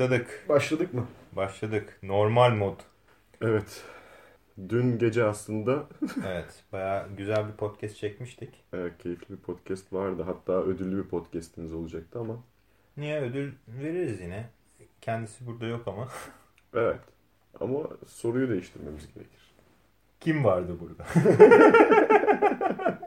Başladık. Başladık mı? Başladık. Normal mod. Evet. Dün gece aslında Evet. Baya güzel bir podcast çekmiştik. evet, keyifli bir podcast vardı. Hatta ödüllü bir podcastimiz olacaktı ama. Niye ödül veririz yine. Kendisi burada yok ama. Evet. Ama soruyu değiştirmemiz gerekir. Kim vardı burada?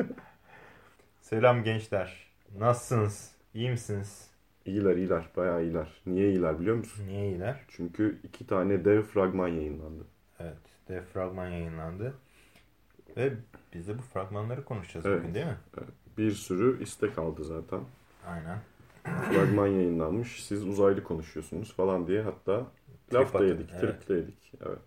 Selam gençler. Nasılsınız? İyi misiniz? İyiler iyiler. Bayağı iyiler. Niye iyiler biliyor musun? Niye iyiler? Çünkü iki tane dev fragman yayınlandı. Evet. Dev fragman yayınlandı. Ve biz de bu fragmanları konuşacağız Evet. bugün değil mi? Bir sürü istek aldı zaten. Aynen. Fragman yayınlanmış. Siz uzaylı konuşuyorsunuz falan diye hatta laf da yedik. evet. Trip de yedik. Evet.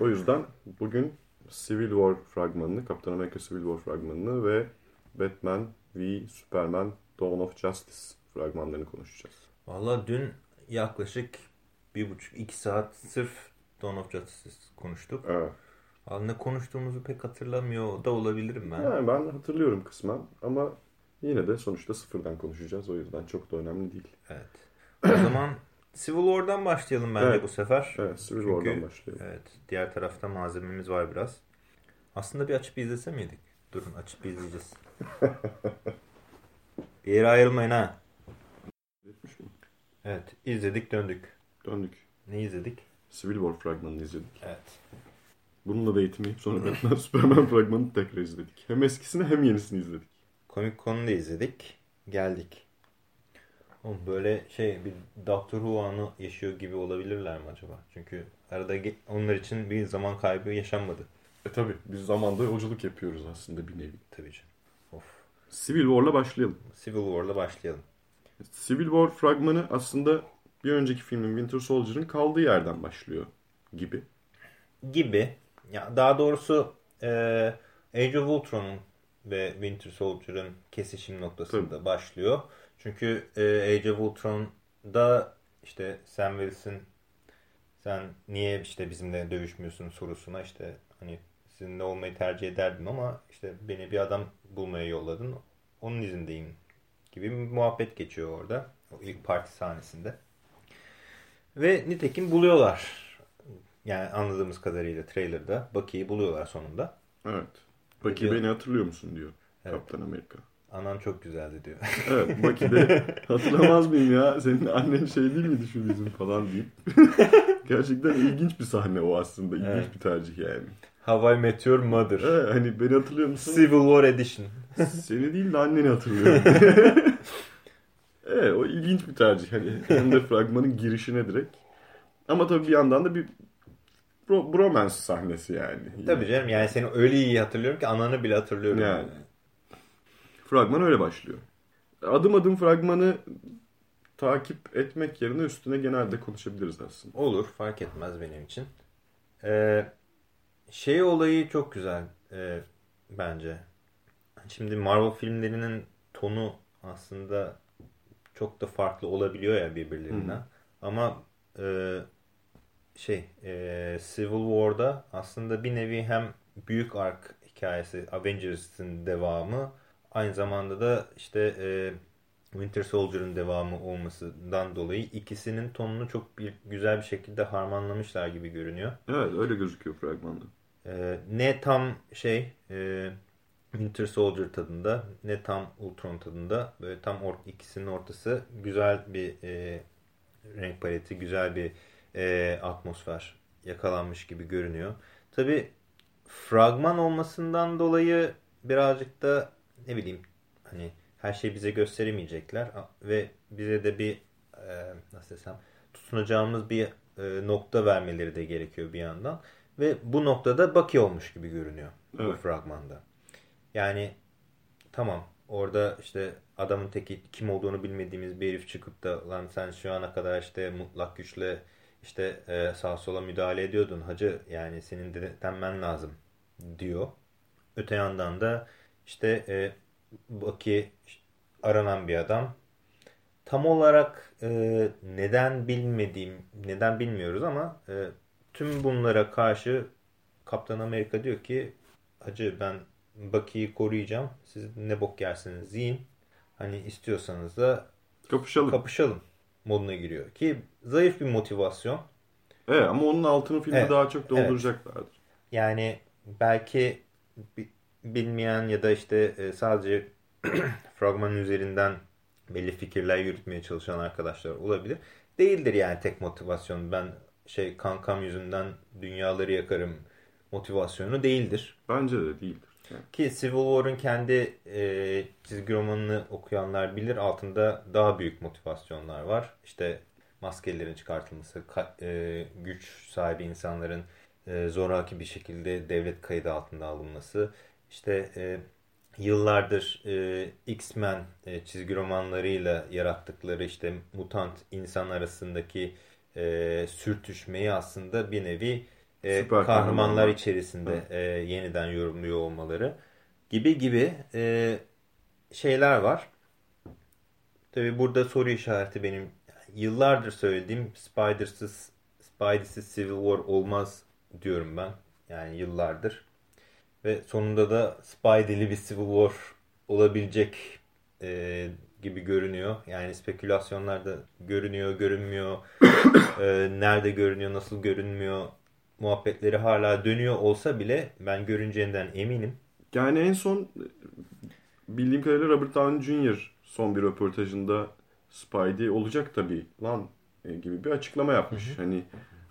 O yüzden bugün Civil War fragmanını, Kaptan Amerika Civil War fragmanını ve Batman v Superman Dawn of Justice fragmanlarını konuşacağız. Valla dün yaklaşık bir buçuk iki saat sırf Dawn of Justice konuştuk. Evet. Ne konuştuğumuzu pek hatırlamıyor da olabilirim ben. Yani ben hatırlıyorum kısmen ama yine de sonuçta sıfırdan konuşacağız. O yüzden çok da önemli değil. Evet. O zaman Civil War'dan başlayalım bence Evet. bu sefer. Evet, Civil Çünkü- War'dan başlayalım. Evet. Diğer tarafta malzememiz var biraz. Aslında bir açıp izlese miydik? Durun açıp izleyeceğiz. bir yere ayrılmayın ha. Evet. izledik döndük. Döndük. Ne izledik? Civil War fragmanını izledik. Evet. Bununla da eğitimleyip sonra Batman Superman fragmanını tekrar izledik. Hem eskisini hem yenisini izledik. Komik konu da izledik. Geldik. Oğlum böyle şey bir Doctor Who anı yaşıyor gibi olabilirler mi acaba? Çünkü arada onlar için bir zaman kaybı yaşanmadı. E tabi biz zamanda yolculuk yapıyoruz aslında bir nevi. Tabii canım. Of. Civil War'la başlayalım. Civil War'la başlayalım. Civil War fragmanı aslında bir önceki filmin Winter Soldier'ın kaldığı yerden başlıyor gibi. Gibi. Ya daha doğrusu e, Age of Ultron'un ve Winter Soldier'ın kesişim noktasında başlıyor. Çünkü e, Age of Ultron'da işte Sam Wilson sen niye işte bizimle dövüşmüyorsun sorusuna işte hani sizinle olmayı tercih ederdim ama işte beni bir adam bulmaya yolladın. Onun izindeyim gibi bir muhabbet geçiyor orada. O ilk parti sahnesinde. Ve nitekim buluyorlar. Yani anladığımız kadarıyla trailer'da Bucky'yi buluyorlar sonunda. Evet. Peki Diyor. beni hatırlıyor musun diyor Evet. Kaptan Amerika. Anan çok güzeldi diyor. Evet Bucky de hatırlamaz mıyım ya senin annen şey değil miydi şu bizim falan deyip. Gerçekten ilginç bir sahne o aslında. İlginç Evet. bir tercih yani. How I Met Your Mother. Evet, hani beni hatırlıyor musun? Civil War Edition. Seni değil de anneni hatırlıyorum. evet o ilginç bir tercih. Hani hem de fragmanın girişine direkt. Ama tabii bir yandan da bir bro- bromance sahnesi yani. Tabii canım yani seni öyle iyi hatırlıyorum ki ananı bile hatırlıyorum. Yani. Fragman öyle başlıyor. Adım adım fragmanı takip etmek yerine üstüne genelde konuşabiliriz aslında. Olur fark etmez benim için. Ee, şey olayı çok güzel e, bence. Şimdi Marvel filmlerinin tonu aslında çok da farklı olabiliyor ya birbirlerinden. Ama e, şey e, Civil War'da aslında bir nevi hem büyük ark hikayesi Avengers'ın devamı aynı zamanda da işte e, Winter Soldier'ın devamı olmasından dolayı ikisinin tonunu çok bir, güzel bir şekilde harmanlamışlar gibi görünüyor. Evet öyle gözüküyor fragmanda. Ee, ne tam şey e, Winter Soldier tadında ne tam Ultron tadında böyle tam or ikisinin ortası güzel bir e, renk paleti güzel bir e, atmosfer yakalanmış gibi görünüyor. Tabi fragman olmasından dolayı birazcık da ne bileyim hani her şeyi bize gösteremeyecekler ve bize de bir e, nasıl desem tutunacağımız bir e, nokta vermeleri de gerekiyor bir yandan. Ve bu noktada Bucky olmuş gibi görünüyor bu Evet. fragmanda. Yani tamam orada işte adamın teki kim olduğunu bilmediğimiz bir herif çıkıp da lan sen şu ana kadar işte mutlak güçle işte e, sağa sola müdahale ediyordun hacı yani senin de denmen lazım diyor. Öte yandan da işte e, Bucky aranan bir adam. Tam olarak e, neden bilmediğim, neden bilmiyoruz ama e, tüm bunlara karşı Kaptan Amerika diyor ki hacı ben Bucky'yi koruyacağım. Siz ne bok yerseniz yiyin. Hani istiyorsanız da Kapışalım. kapışalım moduna giriyor. Ki zayıf bir motivasyon. Evet ama onun altını filmi Evet, daha çok dolduracaklardır. Yani belki bi- bilmeyen ya da işte e, sadece fragmanın üzerinden belli fikirler yürütmeye çalışan arkadaşlar olabilir. Değildir yani tek motivasyon. Ben şey kankam yüzünden dünyaları yakarım motivasyonu değildir. Bence de değildir. Yani. Ki Civil War'ın kendi e, çizgi romanını okuyanlar bilir altında daha büyük motivasyonlar var. İşte maskelerin çıkartılması, ka- e, güç sahibi insanların e, zoraki bir şekilde devlet kaydı altında alınması, işte e, yıllardır e, X-Men e, çizgi romanlarıyla yarattıkları işte mutant insan arasındaki e, sürtüşmeyi aslında bir nevi e, Süper kahramanlar kahramanlar. içerisinde e, yeniden yorumluyor olmaları gibi gibi e, şeyler var. Tabi burada soru işareti benim yıllardır söylediğim Spider'sız Spidey'siz Civil War olmaz diyorum ben. Yani yıllardır. Ve sonunda da Spidey'li bir Civil War olabilecek e, gibi görünüyor. Yani spekülasyonlarda görünüyor, görünmüyor. e, nerede görünüyor, nasıl görünmüyor muhabbetleri hala dönüyor olsa bile ben görüneceğinden eminim. Yani en son bildiğim kadarıyla Robert Downey Jr. son bir röportajında Spidey olacak tabii lan e, gibi bir açıklama yapmış. Hani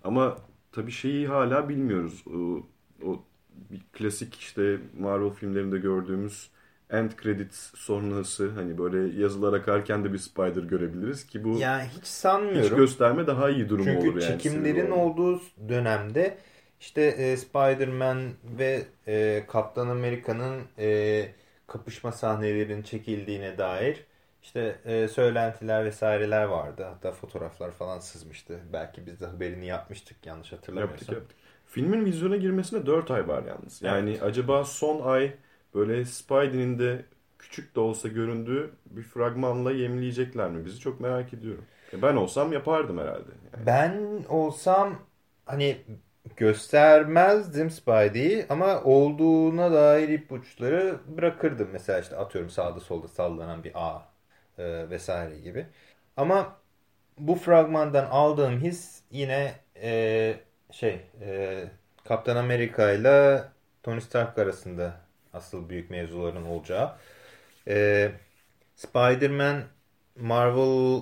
ama tabii şeyi hala bilmiyoruz. O, o bir klasik işte Marvel filmlerinde gördüğümüz end credits sonrası hani böyle yazılar akarken de bir Spider görebiliriz ki bu Yani hiç hiç sanmıyorum. gösterme daha iyi durum Çünkü olur yani. çekimlerin Civil War'da. olduğu dönemde işte e, Spider-Man ve e, Kaptan Amerika'nın e, kapışma sahnelerinin çekildiğine dair işte e, söylentiler vesaireler vardı. Hatta fotoğraflar falan sızmıştı. Belki biz de haberini yapmıştık yanlış hatırlamıyorsam. Yaptık yaptık. Filmin vizyona girmesine 4 ay var yalnız. Yani acaba son ay böyle Spidey'nin de küçük de olsa göründüğü bir fragmanla yemleyecekler mi bizi? Çok merak ediyorum. Ya Ben olsam yapardım herhalde. Yani Ben olsam hani göstermezdim Spidey'i ama olduğuna dair ipuçları bırakırdım. Mesela işte atıyorum sağda solda sallanan bir ağ e, vesaire gibi. Ama bu fragmandan aldığım his yine e, şey e, Kaptan Amerika ile Tony Stark arasında asıl büyük mevzuların olacağı. E, Spider-Man Marvel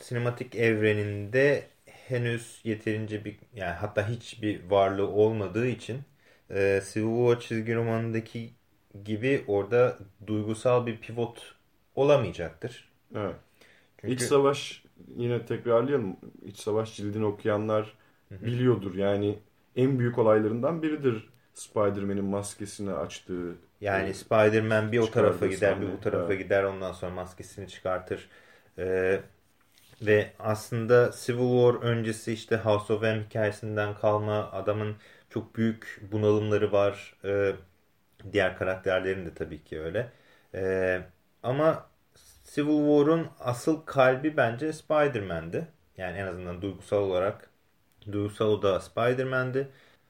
sinematik evreninde henüz yeterince bir yani hatta hiçbir varlığı olmadığı için e, Civil War çizgi romanındaki gibi orada duygusal bir pivot olamayacaktır. evet. Çünkü İç Savaş yine tekrarlayalım. İç Savaş cildini okuyanlar biliyordur. Yani en büyük olaylarından biridir Spider-Man'in maskesini açtığı. Yani e, Spider-Man bir o tarafa çıkardığı gider bir bu tarafa Evet. gider ondan sonra maskesini çıkartır. E, ve aslında Civil War öncesi işte House of M hikayesinden kalma adamın çok büyük bunalımları var. E, diğer karakterlerin de tabii ki öyle. E, ama Civil War'un asıl kalbi bence Spider-Man'di. Yani en azından duygusal olarak duygusal o da Spider-Man'di.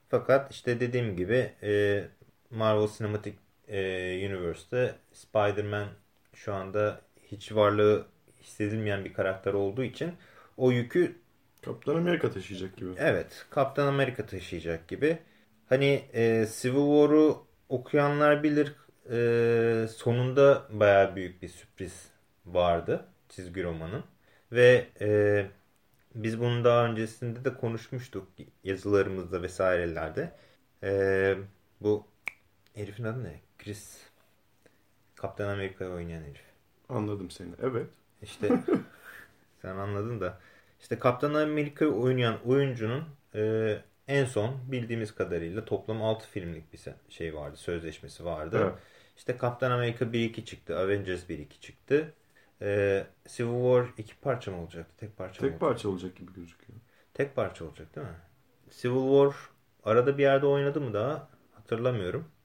Fakat işte dediğim gibi e, Marvel Cinematic e, Universe'te Spider-Man şu anda hiç varlığı hissedilmeyen bir karakter olduğu için o yükü Kaptan Amerika taşıyacak gibi. Evet, Kaptan Amerika taşıyacak gibi. Hani e, Civil War'u okuyanlar bilir. E, sonunda baya büyük bir sürpriz vardı çizgi romanın. Ve e, biz bunu daha öncesinde de konuşmuştuk yazılarımızda vesairelerde. E, bu herifin adı ne? Chris. Kaptan Amerika'yı oynayan herif. Anladım seni. Evet. İşte sen anladın da. İşte Kaptan Amerika'yı oynayan oyuncunun e, en son bildiğimiz kadarıyla toplam 6 filmlik bir şey vardı. Sözleşmesi vardı. Evet. İşte Kaptan Amerika 1-2 çıktı. Avengers 1-2 çıktı. E, Civil War iki parça mı olacaktı? Tek parça mı Tek olacak? parça olacak gibi gözüküyor. Tek parça olacak değil mi? Civil War arada bir yerde oynadı mı daha hatırlamıyorum.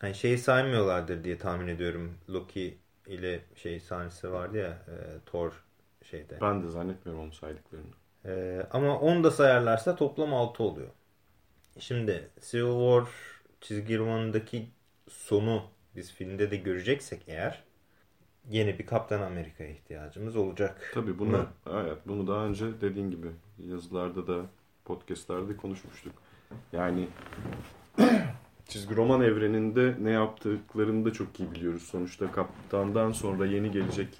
Hani şeyi saymıyorlardır diye tahmin ediyorum. Loki ile şey sahnesi vardı ya e, Thor şeyde. Ben de zannetmiyorum onu saydıklarını. E, ama onu da sayarlarsa toplam 6 oluyor. Şimdi Civil War çizgi romanındaki sonu biz filmde de göreceksek eğer yeni bir Kaptan Amerika'ya ihtiyacımız olacak. Tabii bunu evet bunu daha önce dediğin gibi yazılarda da podcast'larda konuşmuştuk. Yani çizgi roman evreninde ne yaptıklarını da çok iyi biliyoruz. Sonuçta kaptandan sonra yeni gelecek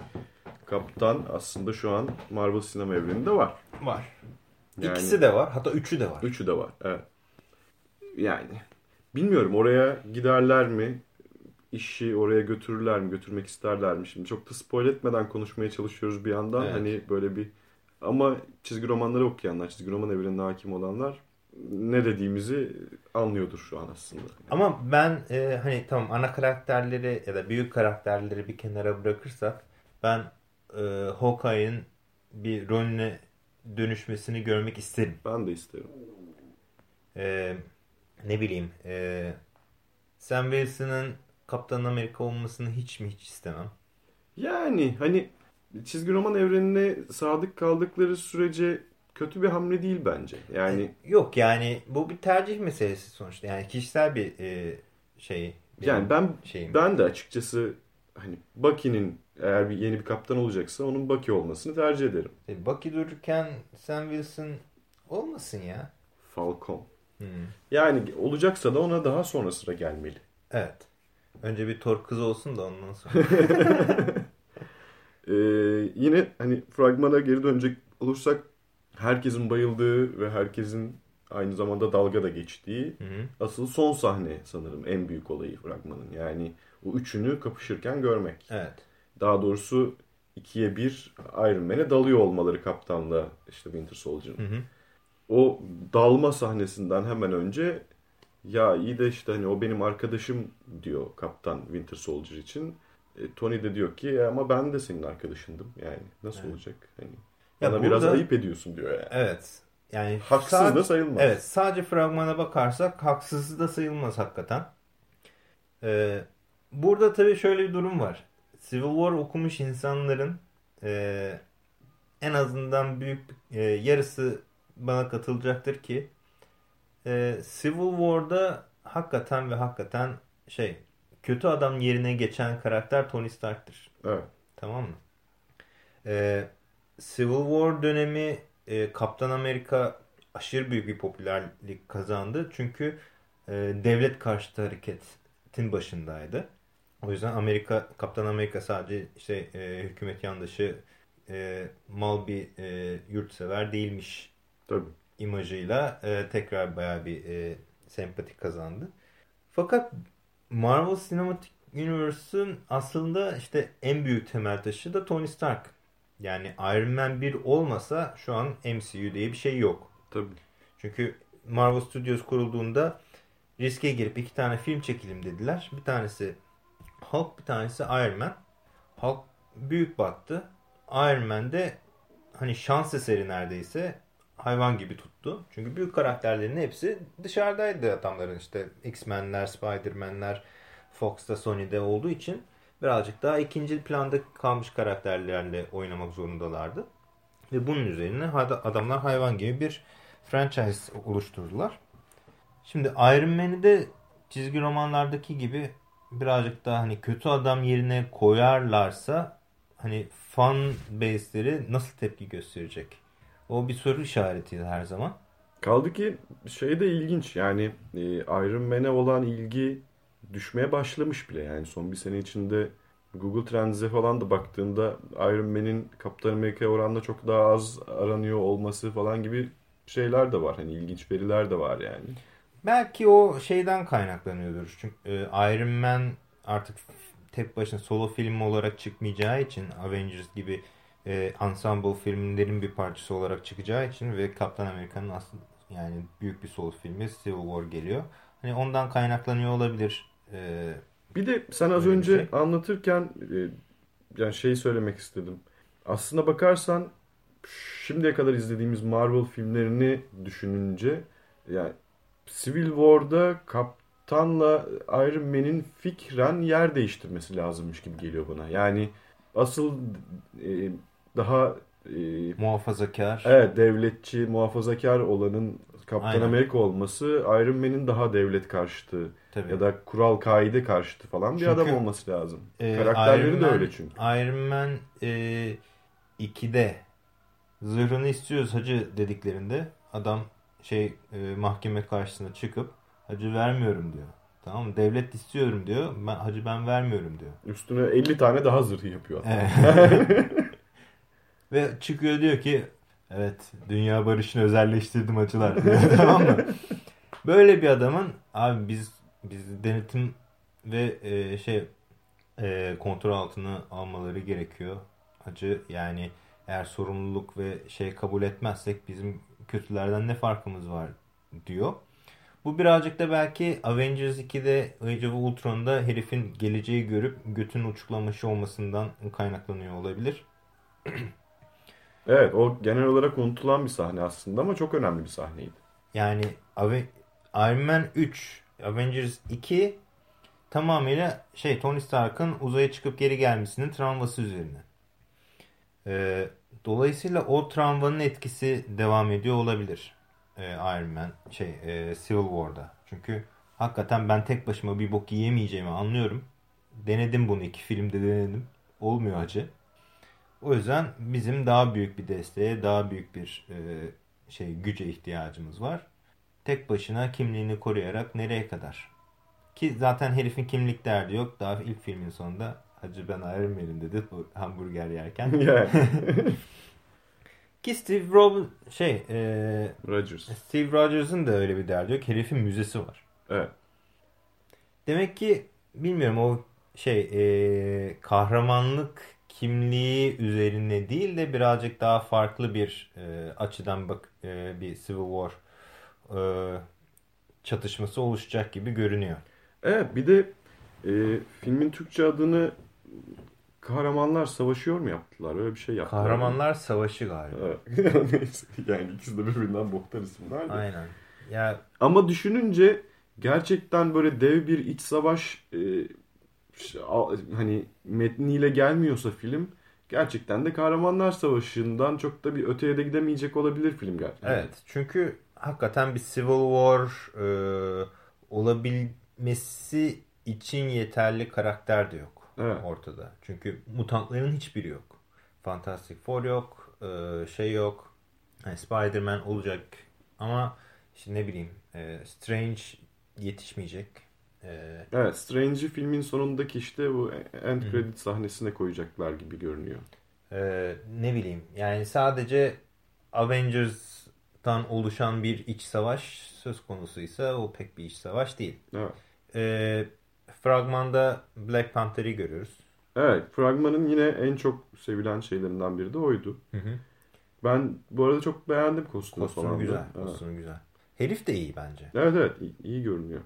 kaptan aslında şu an Marvel sinema evreninde var. Var. Yani, İkisi de var. Hatta üçü de var. Üçü de var. Evet. Yani bilmiyorum oraya giderler mi? işi oraya götürürler mi, götürmek isterler mi? Şimdi çok da spoil etmeden konuşmaya çalışıyoruz bir yandan. Evet. Hani böyle bir ama çizgi romanları okuyanlar, çizgi roman evrenine hakim olanlar ne dediğimizi anlıyordur şu an aslında. Ama ben e, hani tamam ana karakterleri ya da büyük karakterleri bir kenara bırakırsak ben e, Hawkeye'in bir rolüne dönüşmesini görmek isterim. Ben de isterim. E, ne bileyim e, Sam Wilson'ın Kaptan Amerika olmasını hiç mi hiç istemem. Yani hani çizgi roman evrenine sadık kaldıkları sürece kötü bir hamle değil bence. Yani e, yok yani bu bir tercih meselesi sonuçta. Yani kişisel bir e, şey. Yani ben şeyim. ben de açıkçası hani Bucky'nin eğer bir yeni bir kaptan olacaksa onun Bucky olmasını tercih ederim. E, Bucky dururken Sam Wilson olmasın ya. Falcon. Hmm. Yani olacaksa da ona daha sonra sıra gelmeli. Evet. Önce bir Thor kız olsun da ondan sonra. ee, yine hani fragmana geri dönecek olursak herkesin bayıldığı ve herkesin aynı zamanda dalga da geçtiği hı hı. asıl son sahne sanırım en büyük olayı fragmanın. Yani o üçünü kapışırken görmek. Evet. Daha doğrusu ikiye bir Iron Man'e dalıyor olmaları kaptanla işte Winter Soldier'ın. O dalma sahnesinden hemen önce ya iyi de işte hani o benim arkadaşım diyor kaptan Winter Soldier için. E, Tony de diyor ki ama ben de senin arkadaşındım yani nasıl evet. olacak hani ya bana burada, biraz ayıp ediyorsun diyor yani. Evet. Yani haksız sadece, da sayılmaz. Evet sadece fragmana bakarsak haksız da sayılmaz hakikaten. Ee, burada tabii şöyle bir durum var. Civil War okumuş insanların e, en azından büyük e, yarısı bana katılacaktır ki e, Civil War'da hakikaten ve hakikaten şey kötü adam yerine geçen karakter Tony Stark'tır. Evet. Tamam mı? E, Civil War dönemi e, Kaptan Amerika aşırı büyük bir popülerlik kazandı. Çünkü e, devlet karşıtı hareketin başındaydı. O yüzden Amerika Kaptan Amerika sadece işte e, hükümet yandaşı e, mal bir e, yurtsever değilmiş. Tabii imajıyla e, tekrar baya bir e, sempatik kazandı. Fakat Marvel Cinematic Universe'ın aslında işte en büyük temel taşı da Tony Stark. Yani Iron Man 1 olmasa şu an MCU diye bir şey yok. Tabii. Çünkü Marvel Studios kurulduğunda riske girip iki tane film çekelim dediler. Bir tanesi Hulk, bir tanesi Iron Man. Hulk büyük battı. Iron Man de hani şans eseri neredeyse hayvan gibi tuttu. Çünkü büyük karakterlerin hepsi dışarıdaydı adamların işte X-Men'ler, Spider-Man'ler, Fox'ta, Sony'de olduğu için birazcık daha ikinci planda kalmış karakterlerle oynamak zorundalardı. Ve bunun üzerine adamlar hayvan gibi bir franchise oluşturdular. Şimdi Iron Man'i de çizgi romanlardaki gibi birazcık daha hani kötü adam yerine koyarlarsa hani fan base'leri nasıl tepki gösterecek? O bir soru işaretiydi her zaman. Kaldı ki şey de ilginç yani e, Iron Man'e olan ilgi düşmeye başlamış bile yani son bir sene içinde Google Trends'e falan da baktığında Iron Man'in Kaptan Amerika'ya oranla çok daha az aranıyor olması falan gibi şeyler de var. Hani ilginç veriler de var yani. Belki o şeyden kaynaklanıyordur. Çünkü e, Iron Man artık tek başına solo film olarak çıkmayacağı için Avengers gibi e, ensemble filmlerin bir parçası olarak çıkacağı için ve Kaptan Amerika'nın aslında yani büyük bir solo filmi Civil War geliyor. Hani ondan kaynaklanıyor olabilir. E, bir de sen az önce şey. anlatırken e, yani şey söylemek istedim. Aslına bakarsan şimdiye kadar izlediğimiz Marvel filmlerini düşününce yani Civil War'da Kaptan'la Iron Man'in fikren yer değiştirmesi lazımmış gibi geliyor bana. Yani asıl daha e, muhafazakar. Evet devletçi, muhafazakar olanın Kaptan Aynen. Amerika olması Iron Man'in daha devlet karşıtı Tabii. ya da kural kaide karşıtı falan bir Çünkü, adam olması lazım. Ee, Karakterleri Iron de Man- öyle çünkü. Iron Man e, 2'de zırhını istiyoruz hacı dediklerinde adam şey e, mahkeme karşısına çıkıp hacı vermiyorum diyor. Tamam mı? Devlet istiyorum diyor. Ben, hacı ben vermiyorum diyor. Üstüne 50 tane daha zırhı yapıyor. Evet. Ve çıkıyor diyor ki evet dünya barışını özelleştirdim hacılar diyor. tamam mı? Böyle bir adamın abi biz biz denetim ve e, şey e, kontrol altına almaları gerekiyor. Hacı yani eğer sorumluluk ve şey kabul etmezsek bizim kötülerden ne farkımız var diyor. Bu birazcık da belki Avengers 2'de Age of Ultron'da herifin geleceği görüp götün uçuklamış olmasından kaynaklanıyor olabilir. Evet o genel olarak unutulan bir sahne aslında ama çok önemli bir sahneydi. Yani Ave- Iron Man 3, Avengers 2 tamamıyla şey Tony Stark'ın uzaya çıkıp geri gelmesinin travması üzerine. Ee, dolayısıyla o travmanın etkisi devam ediyor olabilir. Ee, Iron Man şey e, Civil War'da. Çünkü hakikaten ben tek başıma bir bok yiyemeyeceğimi anlıyorum. Denedim bunu iki filmde denedim. Olmuyor acı. O yüzden bizim daha büyük bir desteğe, daha büyük bir e, şey güce ihtiyacımız var. Tek başına kimliğini koruyarak nereye kadar? Ki zaten herifin kimlik derdi yok. Daha ilk filmin sonunda Hacı ben Man'im dedi bu hamburger yerken. Ki Steve Rob şey e, Rogers. Steve Rogers'ın da öyle bir derdi yok. Herifin müzesi var. Evet. Demek ki bilmiyorum o şey e, kahramanlık kimliği üzerine değil de birazcık daha farklı bir e, açıdan bak e, bir Civil War e, çatışması oluşacak gibi görünüyor. Evet bir de e, filmin Türkçe adını Kahramanlar Savaşıyor mu yaptılar? Öyle bir şey yaptılar. Kahramanlar Savaşı galiba. Evet. Yani ikisi de birbirinden boktan isimler. Aynen. Ya Ama düşününce gerçekten böyle dev bir iç savaş e, hani metniyle gelmiyorsa film gerçekten de Kahramanlar Savaşı'ndan çok da bir öteye de gidemeyecek olabilir film gerçekten. evet çünkü hakikaten bir Civil War e, olabilmesi için yeterli karakter de yok Evet. ortada. Çünkü mutantların hiçbiri yok. Fantastic Four yok, e, şey yok. Yani Spider-Man olacak ama işte ne bileyim e, Strange yetişmeyecek. E, Evet, Strange'i filmin sonundaki işte bu end credit sahnesine koyacaklar gibi görünüyor. e, ne bileyim yani sadece Avengers'tan oluşan bir iç savaş söz konusuysa o pek bir iç savaş değil. Evet. E, fragmanda Black Panther'i görüyoruz. Evet, fragmanın yine en çok sevilen şeylerinden biri de oydu. Hı hı. Ben bu arada çok beğendim kostümü Kostümü falan da. güzel. Evet. Kostümü güzel. Herif de iyi bence. Evet evet iyi, iyi görünüyor.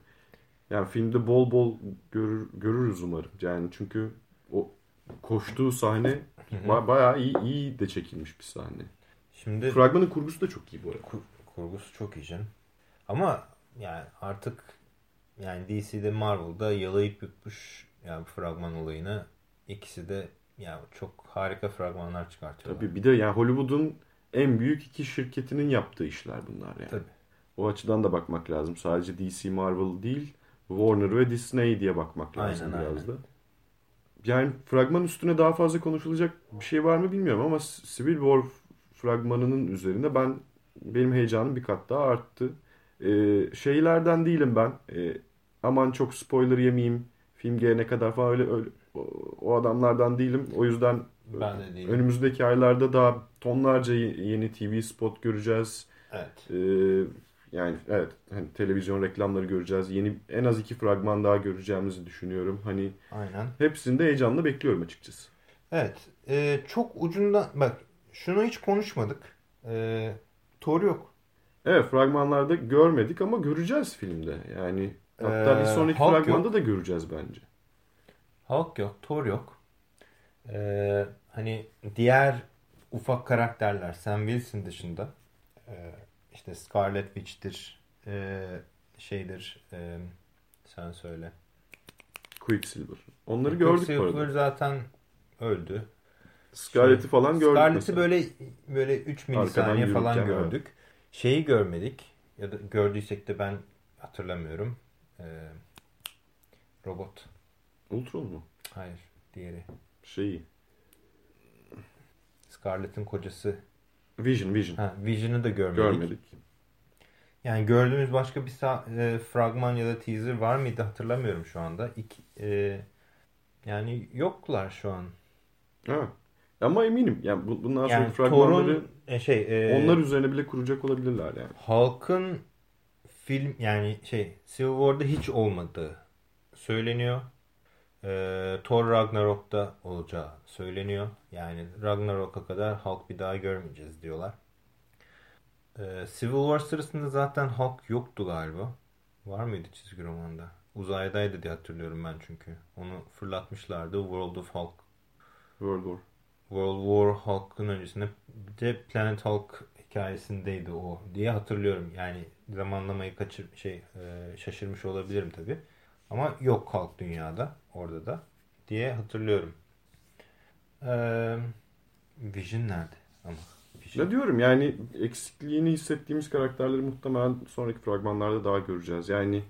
Yani filmde bol bol görür, görürüz umarım. Yani çünkü o koştuğu sahne ba- bayağı iyi, iyi de çekilmiş bir sahne. Şimdi Fragmanın kurgusu da çok iyi bu arada. Kur- kurgusu çok iyi canım. Ama yani artık yani DC'de Marvel'da yalayıp yutmuş yani bu fragman olayını ikisi de yani çok harika fragmanlar çıkartıyorlar. Tabii bir de yani Hollywood'un en büyük iki şirketinin yaptığı işler bunlar yani. Tabii. O açıdan da bakmak lazım. Sadece DC Marvel değil, Warner ve Disney diye bakmak lazım Aynen, biraz aynen. da. Yani fragman üstüne daha fazla konuşulacak bir şey var mı bilmiyorum ama Civil War fragmanının üzerinde ben benim heyecanım bir kat daha arttı. Ee, şeylerden değilim ben. Ee, aman çok spoiler yemeyeyim. Film gelene kadar falan öyle, öyle o, adamlardan değilim. O yüzden Ben de değilim. önümüzdeki aylarda daha tonlarca ye- yeni TV spot göreceğiz. Evet. Ee, yani evet hani televizyon reklamları göreceğiz. Yeni en az iki fragman daha göreceğimizi düşünüyorum. Hani Aynen. hepsini de heyecanla bekliyorum açıkçası. Evet. e, çok ucundan bak şunu hiç konuşmadık. E, Thor yok. Evet fragmanlarda görmedik ama göreceğiz filmde. Yani hatta Ee, bir sonraki Hulk fragmanda yok. da göreceğiz bence. Hulk yok, Thor yok. Ee, hani diğer ufak karakterler Sam Wilson dışında e, işte Scarlet Witch'tir e, şeydir e, sen söyle. Quicksilver. Onları gördük bu Quicksilver zaten öldü. Scarlett'i falan gördük Scarlett'i mesela. böyle böyle 3 milisaniye falan gördük. Şeyi görmedik. ya da gördüysek de ben hatırlamıyorum. Ee, robot. Ultron mu? Hayır. Diğeri. Şeyi. Scarlett'in kocası. Vision, Vision. Ha, Vision'ı da görmedik. Görmedik. Yani gördüğümüz başka bir e, fragman ya da teaser var mıydı hatırlamıyorum şu anda. İki, e, yani yoklar şu an. Ha. Ama eminim. Yani bu- bundan Yani sonra fragmanları Thor'un e, şey e, onlar üzerine bile kuracak olabilirler yani. Halkın film yani şey Civil War'da hiç olmadığı söyleniyor. Ee, Thor Ragnarok'ta olacağı söyleniyor. Yani Ragnarok'a kadar Hulk bir daha görmeyeceğiz diyorlar. Ee, Civil War sırasında zaten Hulk yoktu galiba. Var mıydı çizgi romanda? Uzaydaydı diye hatırlıyorum ben çünkü. Onu fırlatmışlardı. World of Hulk. World War. World War Hulk'ın öncesinde de Planet Hulk hikayesindeydi o diye hatırlıyorum. Yani zamanlamayı kaçır şey e, şaşırmış olabilirim tabi. Ama yok Hulk dünyada orada da diye hatırlıyorum. Ee, Vision nerede? Ama Vision. Ne diyorum yani eksikliğini hissettiğimiz karakterleri muhtemelen sonraki fragmanlarda daha göreceğiz. Yani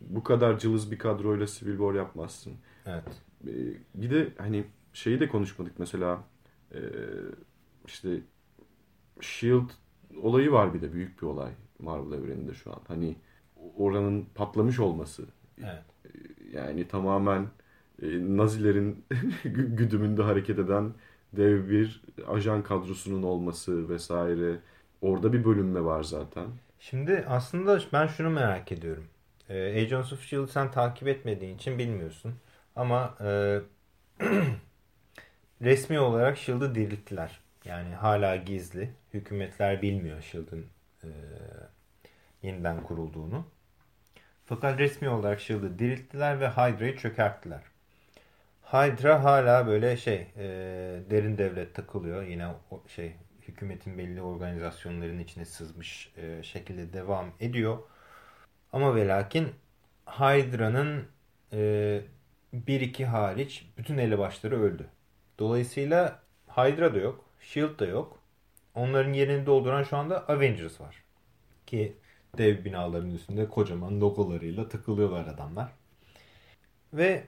bu kadar cılız bir kadroyla Civil War yapmazsın. Evet. Ee, Bir de hani şeyi de konuşmadık mesela ee, işte Shield olayı var bir de büyük bir olay Marvel evreninde şu an. Hani oranın patlamış olması Evet. Yani tamamen e, Nazilerin gü- güdümünde hareket eden dev bir ajan kadrosunun olması vesaire. Orada bir bölünme var zaten. Şimdi aslında ben şunu merak ediyorum. Ee, Agents of S.H.I.E.L.D. sen takip etmediğin için bilmiyorsun. Ama e, resmi olarak S.H.I.E.L.D.'ı dirilttiler. Yani hala gizli. Hükümetler bilmiyor S.H.I.E.L.D.'ın e, yeniden kurulduğunu. Fakat resmi olarak S.H.I.E.L.D.'ı dirilttiler ve Hydra'yı çökerttiler. Hydra hala böyle şey e, derin devlet takılıyor. Yine o şey hükümetin belli organizasyonların içine sızmış e, şekilde devam ediyor. Ama ve lakin Hydra'nın e, bir iki hariç bütün elebaşları öldü. Dolayısıyla Hydra da yok. Shield da yok. Onların yerini dolduran şu anda Avengers var. Ki dev binaların üstünde kocaman logolarıyla takılıyorlar adamlar. Ve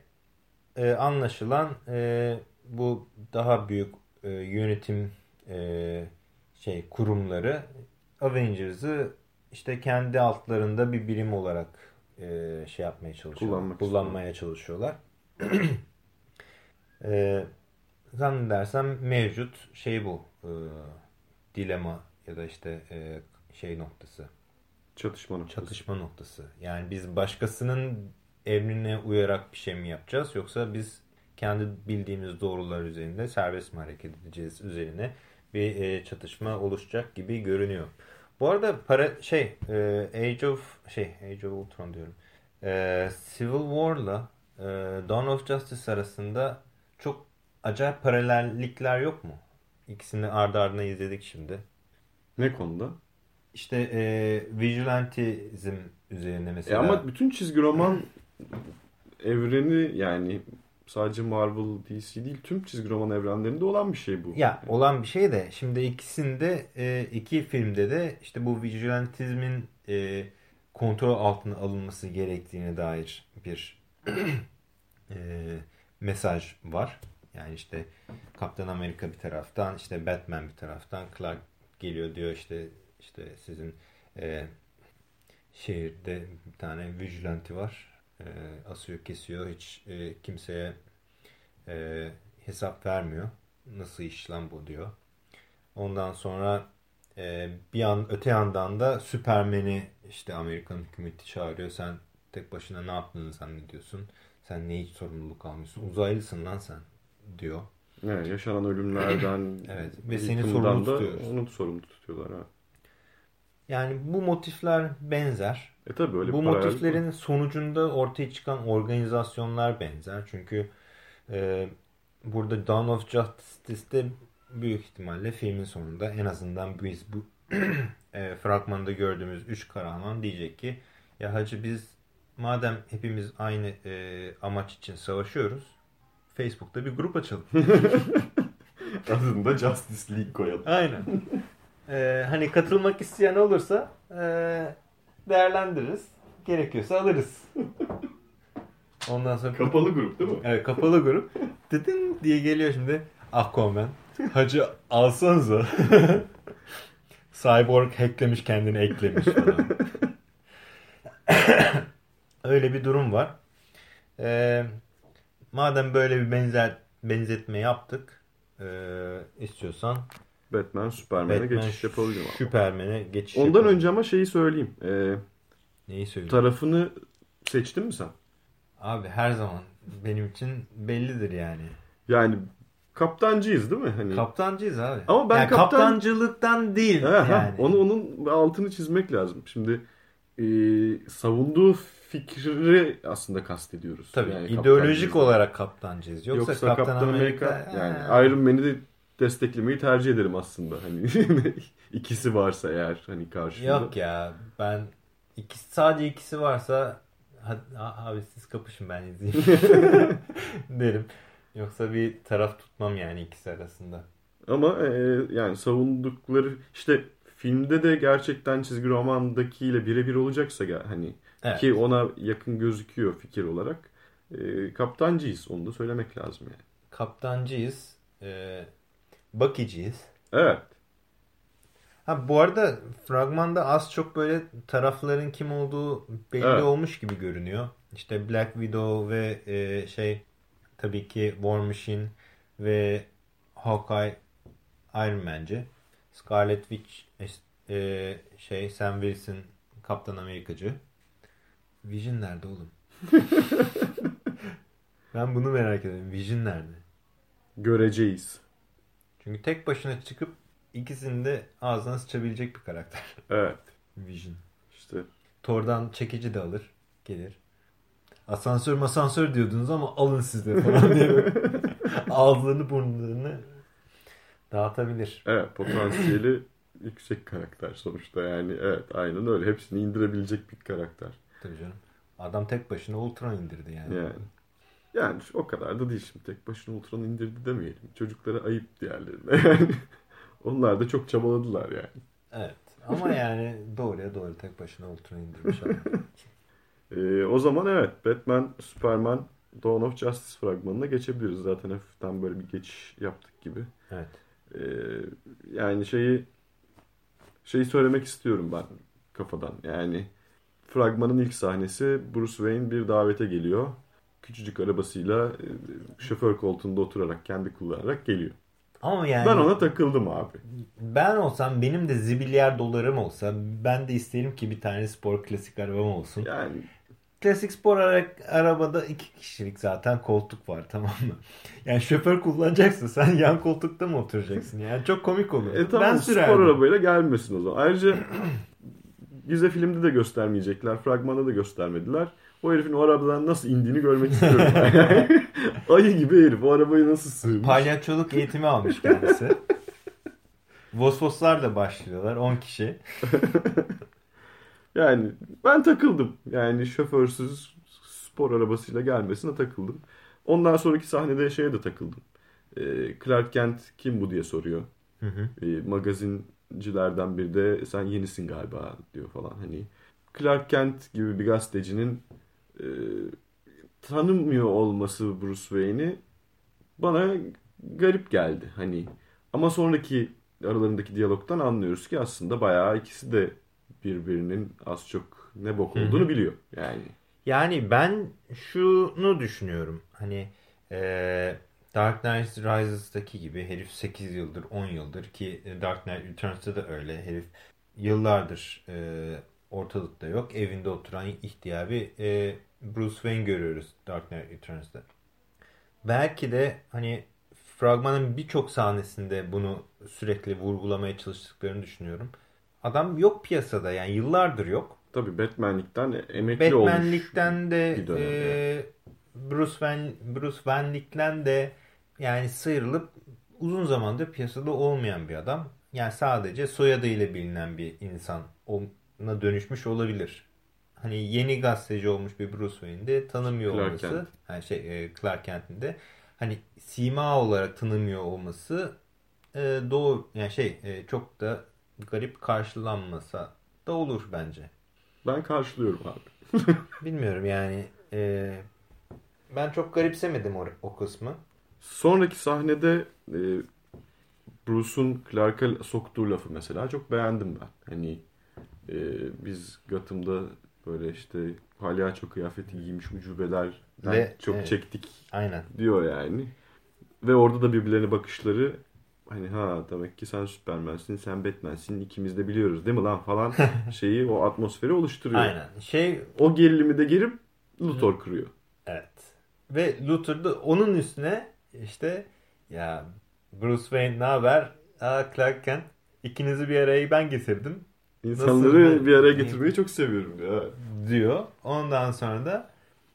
e, anlaşılan e, bu daha büyük e, yönetim e, şey kurumları Avengers'ı işte kendi altlarında bir birim olarak e, şey yapmaya çalışıyorlar. Kullanmak kullanmaya çalışıyorlar. e, zannedersem mevcut şey bu e, dilema ya da işte e, şey noktası Çatışma noktası. çatışma noktası. Yani biz başkasının emrine uyarak bir şey mi yapacağız yoksa biz kendi bildiğimiz doğrular üzerinde serbest mi hareket edeceğiz üzerine bir e, çatışma oluşacak gibi görünüyor. Bu arada para şey e, Age of şey Age of Ultron diyorum. E, Civil War'la Dawn of Justice arasında çok acayip paralellikler yok mu? İkisini ardı ardına izledik şimdi. Ne konuda? İşte e, vigilantizm üzerine E mesela. ama bütün çizgi roman evreni yani sadece Marvel, DC değil tüm çizgi roman evrenlerinde olan bir şey bu. Ya olan bir şey de şimdi ikisinde e, iki filmde de işte bu vigilantizmin e, kontrol altına alınması gerektiğine dair bir e, mesaj var. Yani işte Kaptan Amerika bir taraftan işte Batman bir taraftan Clark geliyor diyor işte işte sizin e, şehirde bir tane vigilanti var. E, asıyor kesiyor hiç e, kimseye e, hesap vermiyor. Nasıl iş lan bu diyor. Ondan sonra e, bir an öte yandan da Süpermen'i işte Amerikan hükümeti çağırıyor. Sen tek başına ne yaptığını zannediyorsun? Sen ne hiç sorumluluk almıyorsun? Uzaylısın lan sen diyor. Evet, yaşanan ölümlerden Evet, ve seni sorumlu da tutuyoruz. Onu sorumlu tutuyorlar. Ha. Yani bu motifler benzer. E tabi öyle bu motiflerin var. sonucunda ortaya çıkan organizasyonlar benzer. Çünkü e, burada Dawn of Justice'de büyük ihtimalle filmin sonunda en azından biz bu e, fragmanda gördüğümüz üç kahraman diyecek ki ya hacı biz madem hepimiz aynı e, amaç için savaşıyoruz Facebook'ta bir grup açalım. Adını da Justice League koyalım. Aynen. Ee, hani katılmak isteyen olursa e, değerlendiririz. Gerekiyorsa alırız. Ondan sonra Kapalı grup değil mi? Evet kapalı grup. Dedin diye geliyor şimdi. Aquaman. Hacı alsanıza. Cyborg hacklemiş kendini eklemiş falan. Öyle bir durum var. Ee, madem böyle bir benzer benzetme yaptık. E, istiyorsan Batman, Superman'e Batman, geçiş yapabilirim. Superman'e geçiş Ondan yapalım. önce ama şeyi söyleyeyim. Ee, Neyi söyleyeyim? tarafını seçtin mi sen? Abi her zaman benim için bellidir yani. Yani kaptancıyız değil mi? Hani Kaptancıyız abi. Ama ben Yani kaptan- kaptancılıktan değil Ha, ha, yani. onu onun altını çizmek lazım. Şimdi e, savunduğu fikri aslında kastediyoruz. Tabii Yani ideolojik kaptancıyız. olarak kaptancıyız. Yoksa, Yoksa, Kaptan, Kaptan Amerika, Amerika, yani Ha. Iron Man'i de desteklemeyi tercih ederim aslında. Hani ikisi varsa eğer hani karşımda. Yok ya ben ikisi sadece ikisi varsa abi siz kapışın ben izleyeyim derim. Yoksa bir taraf tutmam yani ikisi arasında. Ama e, yani savundukları işte filmde de gerçekten çizgi romandakiyle birebir olacaksa hani Evet. ki ona yakın gözüküyor fikir olarak. E, kaptancıyız onu da söylemek lazım yani. Kaptancıyız. E, bakiciyız. Evet. Ha bu arada fragmanda az çok böyle tarafların kim olduğu belli Evet. olmuş gibi görünüyor. İşte Black Widow ve e, şey tabii ki War Machine ve Hawkeye Iron Man'ci. Scarlet Witch e, şey Sam Wilson Kaptan Amerikacı. Vision nerede oğlum? ben bunu merak ediyorum. Vision nerede? Göreceğiz. Çünkü tek başına çıkıp ikisini de ağzına sıçabilecek bir karakter. Evet. Vision. İşte Thor'dan çekici de alır. Gelir. Asansör masansör diyordunuz ama alın siz de falan diye ağızlarını burnlarını dağıtabilir. evet potansiyeli yüksek karakter sonuçta yani evet aynen öyle hepsini indirebilecek bir karakter. Tabii canım. Adam tek başına Ultron indirdi yani. Yani. Yani o kadar da değil şimdi tek başına Ultron'u indirdi demeyelim. Çocuklara ayıp diğerlerine yani. Onlar da çok çabaladılar yani. Evet. Ama yani doğruya doğru tek başına Ultron indirmiş. Ee, o zaman evet Batman, Superman, Dawn of Justice fragmanına geçebiliriz. Zaten hafiften böyle bir geçiş yaptık gibi. Evet. Ee, yani şeyi şeyi söylemek istiyorum ben kafadan. Yani fragmanın ilk sahnesi Bruce Wayne bir davete geliyor. Küçücük arabasıyla e, şoför koltuğunda oturarak kendi kullanarak geliyor. Ama yani Ben ona takıldım abi. ben olsam benim de zibilyar dolarım olsa ben de isterim ki bir tane spor klasik arabam olsun. Yani Klasik spor ara- arabada iki kişilik zaten koltuk var tamam mı? Yani şoför kullanacaksın sen yan koltukta mı oturacaksın? Yani çok komik olur. e tamam ben spor sürerdim. arabayla gelmesin o zaman. Ayrıca bize filmde de göstermeyecekler. Fragmanda da göstermediler. O herifin o arabadan nasıl indiğini görmek istiyorum. Ayı gibi herif. O arabayı nasıl sığmış. Palyaçoluk eğitimi almış kendisi. Vosvoslar da başlıyorlar 10 kişi. Yani ben takıldım. Yani şoförsüz spor arabasıyla gelmesine takıldım. Ondan sonraki sahnede şeye de takıldım. Ee, Clark Kent kim bu diye soruyor. Hı hı. Ee, magazincilerden biri de sen yenisin galiba diyor falan. Hani Clark Kent gibi bir gazetecinin e, tanımıyor olması Bruce Wayne'i bana garip geldi. Hani ama sonraki aralarındaki diyalogtan anlıyoruz ki aslında bayağı ikisi de birbirinin az çok ne bok olduğunu biliyor. Yani Yani ben şunu düşünüyorum. Hani eee, Dark Knight Rises'daki gibi herif 8 yıldır 10 yıldır ki Dark Knight Returns'ta da öyle herif yıllardır eee, ortalıkta yok. Evinde oturan ihtiyar bir eee, Bruce Wayne görüyoruz Dark Knight Returns'ta. Belki de hani fragmanın birçok sahnesinde bunu sürekli vurgulamaya çalıştıklarını düşünüyorum. Adam yok piyasada yani yıllardır yok. tabii Batman'likten emekli olmuş. Batman'likten de e, Bruce Wayne Bruce Wayne'likten de yani sıyrılıp uzun zamandır piyasada olmayan bir adam. Yani sadece soyadıyla bilinen bir insan ona dönüşmüş olabilir. Hani yeni gazeteci olmuş bir Bruce Wayne'de tanımıyor Clark olması, Kent. yani şey e, Clark Kent'in de hani sima olarak tanımıyor olması e, doğru yani şey e, çok da garip karşılanmasa da olur bence. Ben karşılıyorum abi. Bilmiyorum yani. E, ben çok garipsemedim o, o kısmı. Sonraki sahnede e, Bruce'un Clark'a soktuğu lafı mesela çok beğendim ben. Hani e, biz Gotham'da böyle işte palyaço kıyafeti giymiş ucubeler Ve, çok evet. çektik Aynen. diyor yani. Ve orada da birbirlerine bakışları hani ha demek ki sen Superman'sin sen Batman'sin ikimiz de biliyoruz değil mi lan falan şeyi o atmosferi oluşturuyor. Aynen. Şey O gerilimi de girip Luthor kırıyor. evet. Ve Luthor da onun üstüne işte ya Bruce Wayne ne haber? Aa Clark Kent. İkinizi bir araya ben getirdim İnsanları Nasıl? bir araya getirmeyi çok seviyorum ya. diyor. Ondan sonra da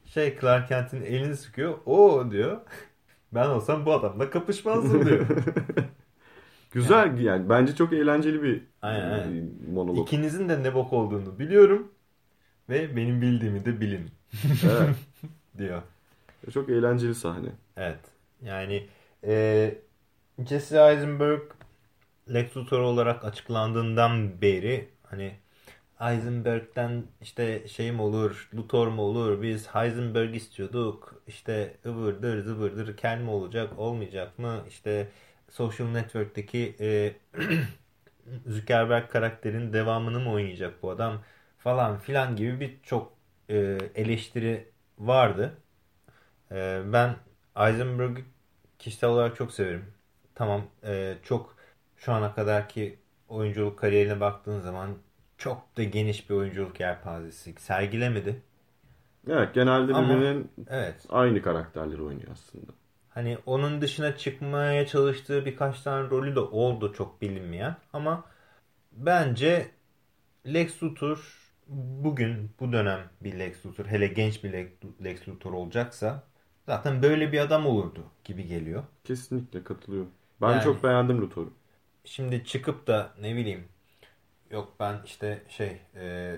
şey Clark Kent'in elini sıkıyor. O diyor. Ben olsam bu adamla kapışmazdım diyor. Güzel yani. bence çok eğlenceli bir Aynen, aynen. e, monolog. İkinizin de ne bok olduğunu biliyorum. Ve benim bildiğimi de bilin Evet. diyor. Çok eğlenceli sahne. Evet. Yani e, Jesse Eisenberg Lex Luthor olarak açıklandığından beri hani Heisenberg'den işte şey mi olur, Luthor mu olur, biz Heisenberg istiyorduk, işte ıvırdır zıvırdır, Ken mi olacak, olmayacak mı, işte Social Network'teki e, Zuckerberg karakterinin devamını mı oynayacak bu adam falan filan gibi birçok e, eleştiri vardı. E, ben Eisenberg'ü kişisel olarak çok severim. Tamam e, çok şu ana kadarki oyunculuk kariyerine baktığın zaman çok da geniş bir oyunculuk yelpazesi sergilemedi. Evet genelde Ama- birbirinin Evet. aynı karakterleri oynuyor aslında. Hani onun dışına çıkmaya çalıştığı birkaç tane rolü de oldu çok bilinmeyen. Ama bence Lex Luthor bugün bu dönem bir Lex Luthor hele genç bir Lex- Luthor olacaksa zaten böyle bir adam olurdu gibi geliyor. Kesinlikle katılıyorum. Ben Yani- çok beğendim Luthor'u. Şimdi çıkıp da ne bileyim yok ben işte şey e,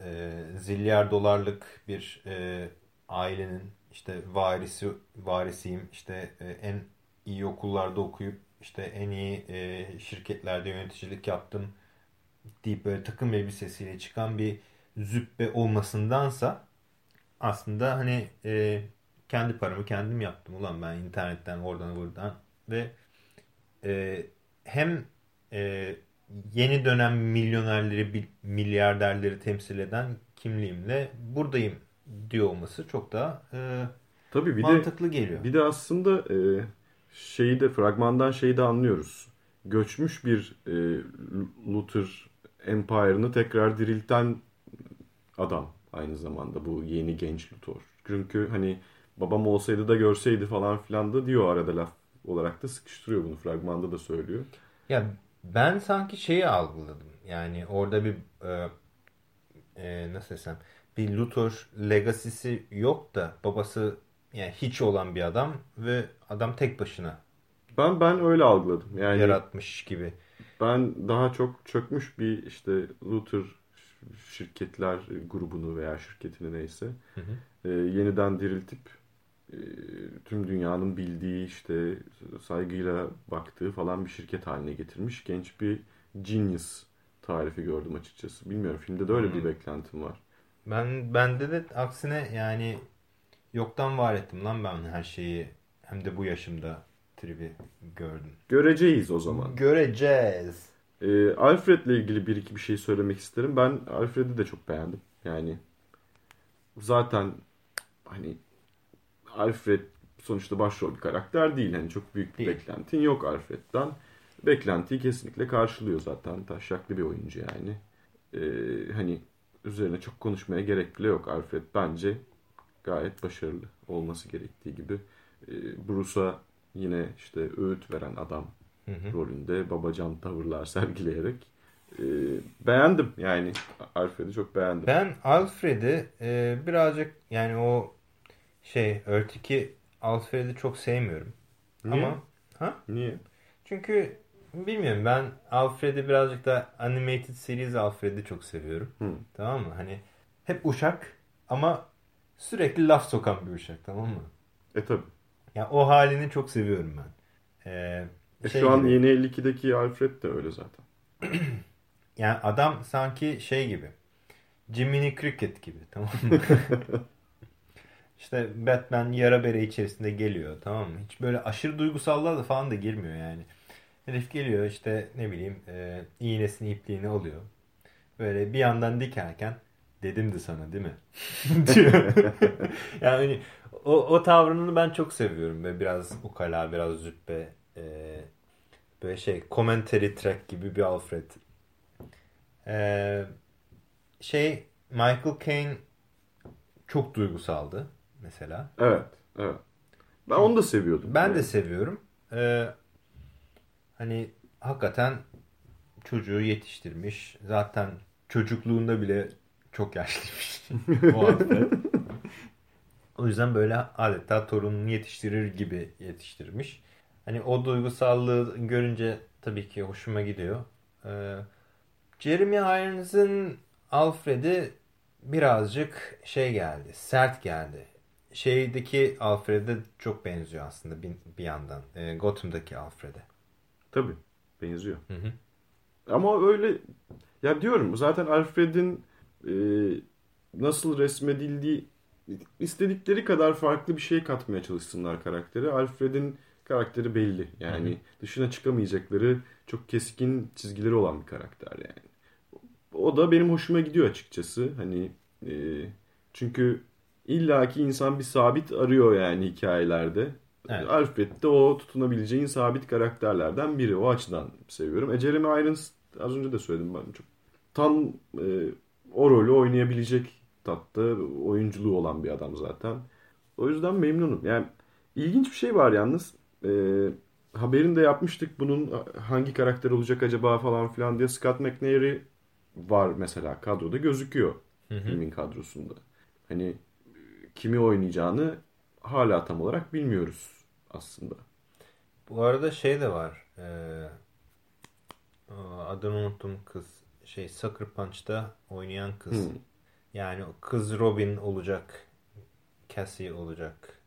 e, zilyar dolarlık bir e, ailenin işte varisi varisiyim. İşte e, en iyi okullarda okuyup işte en iyi e, şirketlerde yöneticilik yaptım deyip böyle takım elbisesiyle çıkan bir züppe olmasındansa aslında hani e, kendi paramı kendim yaptım. Ulan ben internetten oradan buradan ve e, hem e, yeni dönem milyonerleri, milyarderleri temsil eden kimliğimle buradayım diyor olması çok daha e, Tabii bir de mantıklı geliyor. bir de aslında e, şeyi de fragmandan şeyi de anlıyoruz. Göçmüş bir e, Luthor Empire'ını tekrar dirilten adam aynı zamanda bu yeni genç Luthor. Çünkü hani babam olsaydı da görseydi falan filan da diyor arada laf olarak da sıkıştırıyor bunu fragmanda da söylüyor. Ya ben sanki şeyi algıladım. Yani orada bir e, e, nasıl desem bir Luthor legacy'si yok da babası yani hiç olan bir adam ve adam tek başına Ben ben öyle algıladım. Yani yaratmış gibi. Ben daha çok çökmüş bir işte Luther şirketler grubunu veya şirketini neyse Hı hı. e, yeniden diriltip tüm dünyanın bildiği işte saygıyla baktığı falan bir şirket haline getirmiş genç bir genius tarifi gördüm açıkçası. Bilmiyorum filmde de öyle bir Hı. beklentim var. Ben bende de aksine yani yoktan var ettim lan ben her şeyi hem de bu yaşımda tribi gördüm. Göreceğiz o zaman. Göreceğiz. E, Alfred'le ilgili bir iki bir şey söylemek isterim. Ben Alfred'i de çok beğendim. Yani zaten hani Alfred sonuçta başrol bir karakter değil. Hani çok büyük bir Değil. beklentin yok Alfred'den. Beklentiyi kesinlikle karşılıyor zaten. Taşaklı bir oyuncu yani. Ee, hani üzerine çok konuşmaya gerek bile yok. Alfred bence gayet başarılı olması gerektiği gibi. Ee, Bruce'a yine işte öğüt veren adam Hı hı. rolünde babacan tavırlar sergileyerek e, beğendim yani Alfred'i çok beğendim. Ben Alfred'i e, birazcık yani o şey Earth 2 Alfred'i çok sevmiyorum. Niye? Ama ha? Niye? Çünkü bilmiyorum ben Alfred'i birazcık da animated series Alfred'i çok seviyorum. Hı. Tamam mı? Hani hep uşak ama sürekli laf sokan bir uşak tamam mı? E tabi. Ya o halini çok seviyorum ben. Ee, E, şey şu an gibi. yeni 52'deki Alfred de öyle zaten. Yani adam sanki şey gibi. Jiminy Cricket gibi tamam mı? işte Batman yara bere içerisinde geliyor tamam mı? Hiç böyle aşırı duygusallığa da falan da girmiyor yani. Herif geliyor işte ne bileyim e, iğnesini ipliğini alıyor. Böyle bir yandan dikerken dedimdi sana değil mi? diyor. yani hani o, o tavrını ben çok seviyorum. Böyle biraz ukala, biraz züppe. E, böyle şey commentary track gibi bir Alfred. E, şey Michael Caine çok duygusaldı mesela. Evet, evet. Ben onu da seviyordum. Ben yani. de seviyorum. Ee, hani hakikaten çocuğu yetiştirmiş. Zaten çocukluğunda bile çok yaşlıymış. o O yüzden böyle adeta torununu yetiştirir gibi yetiştirmiş. Hani o duygusallığı görünce tabii ki hoşuma gidiyor. Ee, Jeremy Irons'ın Alfred'i birazcık şey geldi, sert geldi. Şeydeki Alfred'e çok benziyor aslında bir, bir yandan. E, Gotham'daki Alfred'e. Tabii, benziyor. Hı hı. Ama öyle, ya diyorum zaten Alfred'in e, nasıl resmedildiği istedikleri kadar farklı bir şey katmaya çalışsınlar karakteri. Alfred'in karakteri belli. Yani hı hı. dışına çıkamayacakları çok keskin çizgileri olan bir karakter yani. O da benim hoşuma gidiyor açıkçası. Hani e, çünkü illaki insan bir sabit arıyor yani hikayelerde. Evet. Alfred de o tutunabileceğin sabit karakterlerden biri. O açıdan seviyorum. E Jeremy Irons az önce de söyledim ben çok tam e, o rolü oynayabilecek tatta oyunculuğu olan bir adam zaten. O yüzden memnunum. Yani ilginç bir şey var yalnız. E, haberini de yapmıştık bunun hangi karakter olacak acaba falan filan diye Scott McNairy var mesela kadroda gözüküyor hı hı. filmin kadrosunda. Hani kimi oynayacağını hala tam olarak bilmiyoruz aslında. Bu arada şey de var. Ee, adını unuttum kız. Şey Sucker Punch'ta oynayan kız. Hmm. Yani kız Robin olacak. Cassie olacak.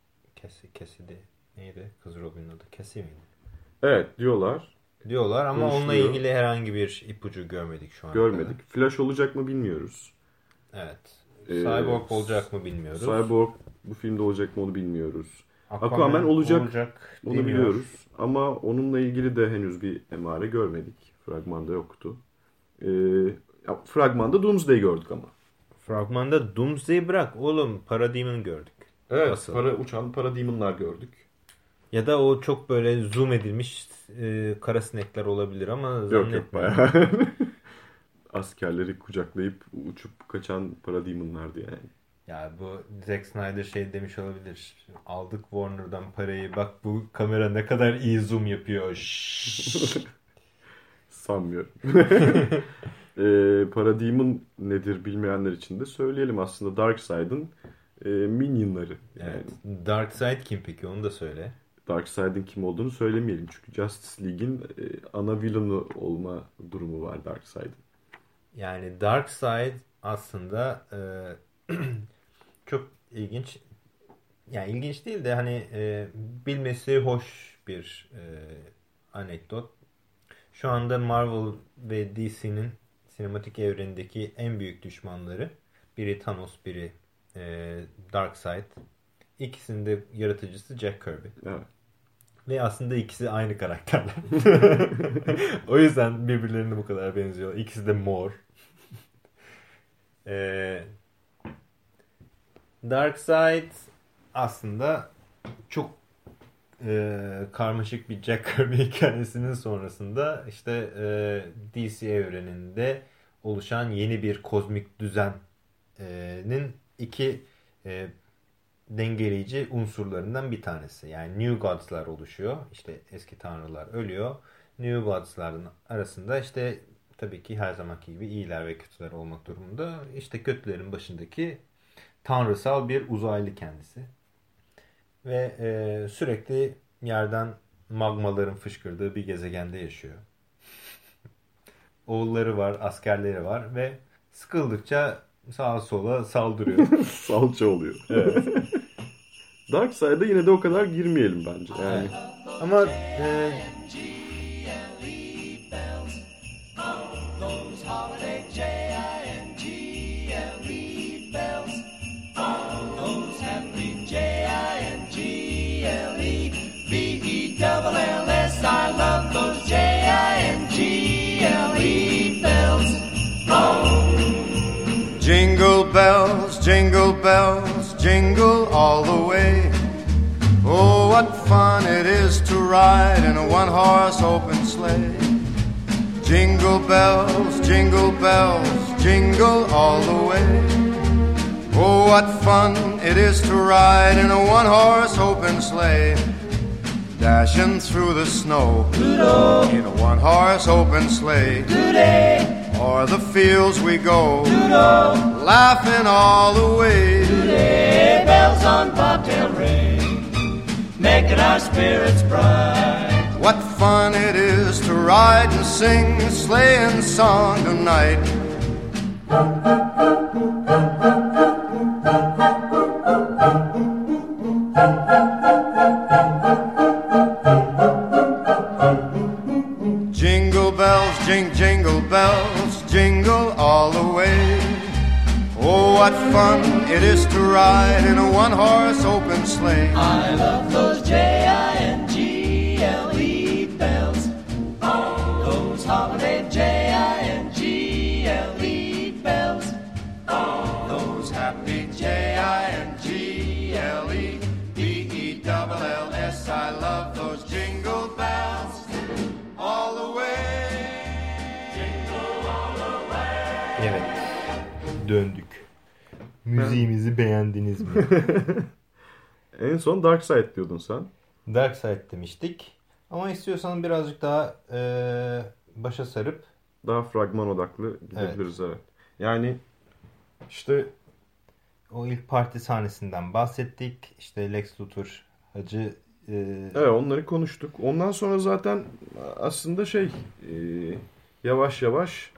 Cassie, Cassie de neydi? Kız Robin'in adı Cassie miydi? Evet diyorlar diyorlar ama onunla ilgili herhangi bir ipucu görmedik şu an. Görmedik. Kadar. Flash olacak mı bilmiyoruz. Evet. Ee, Cyborg olacak mı bilmiyoruz. Cyborg bu filmde olacak mı onu bilmiyoruz. Aquaman, Aquaman olacak, olacak onu demiyor. biliyoruz. Ama onunla ilgili de henüz bir emare görmedik. Fragmanda yoktu. Ee, fragmanda Doomsday gördük ama. Fragmanda Doomsday'i bırak oğlum Parademon gördük. Evet Asıl. para, uçan Parademon'lar gördük. Ya da o çok böyle zoom edilmiş e, kara sinekler olabilir ama yok yok bayağı. Askerleri kucaklayıp uçup kaçan paradigmanlardı yani. Ya bu Zack Snyder şey demiş olabilir. Aldık Warner'dan parayı. Bak bu kamera ne kadar iyi zoom yapıyor. Sanmıyorum. e, Paradigm'ın nedir bilmeyenler için de söyleyelim aslında Darkseid'in e, minyonları. Yani. Evet. Darkseid kim peki onu da söyle. Darkseid'in kim olduğunu söylemeyelim. Çünkü Justice League'in e, ana villainı olma durumu var Darkseid'in. Yani Darkseid aslında e, çok ilginç. Yani ilginç değil de hani e, bilmesi hoş bir e, anekdot. Şu anda Marvel ve DC'nin sinematik evrendeki en büyük düşmanları biri Thanos, biri e, Darkseid. İkisinin de yaratıcısı Jack Kirby. Evet. Ve aslında ikisi aynı karakterler. o yüzden birbirlerine bu kadar benziyor. İkisi de mor. Ee, Darkseid aslında çok e, karmaşık bir Jack Kirby hikayesinin sonrasında işte e, DC evreninde oluşan yeni bir kozmik düzenin iki e, dengeleyici unsurlarından bir tanesi. Yani New Gods'lar oluşuyor. İşte eski tanrılar ölüyor. New Gods'ların arasında işte tabii ki her zamanki gibi iyiler ve kötüler olmak durumunda. İşte kötülerin başındaki tanrısal bir uzaylı kendisi. Ve e, sürekli yerden magmaların fışkırdığı bir gezegende yaşıyor. Oğulları var, askerleri var ve sıkıldıkça sağa sola saldırıyor. Salça oluyor. Evet. Dark Side'a yine de o kadar girmeyelim bence. Yani. Ama e, bells jingle all the way. Oh, what fun it is to ride in a one horse open sleigh. Jingle bells, jingle bells, jingle all the way. Oh, what fun it is to ride in a one horse open sleigh. Dashing through the snow Doodle. in a one horse open sleigh. Doodle. O'er the fields we go, doodle. laughing all the way. Today, bells on bobtail ring, making our spirits bright. What fun it is to ride and sing a sleighing song tonight. Jingle bells, jing, jingle bells, all the way. Oh, what fun it is to ride in a one horse open sleigh. I love those J-I-N-G-L-E Döndük. Müziğimizi beğendiniz mi? En son Dark Side diyordun sen. Dark Side demiştik. Ama istiyorsan birazcık daha e, başa sarıp Daha fragman odaklı gidebiliriz evet. Yani işte o ilk parti sahnesinden bahsettik. İşte Lex Luthor hacı e, evet onları konuştuk. Ondan sonra zaten aslında şey e, yavaş yavaş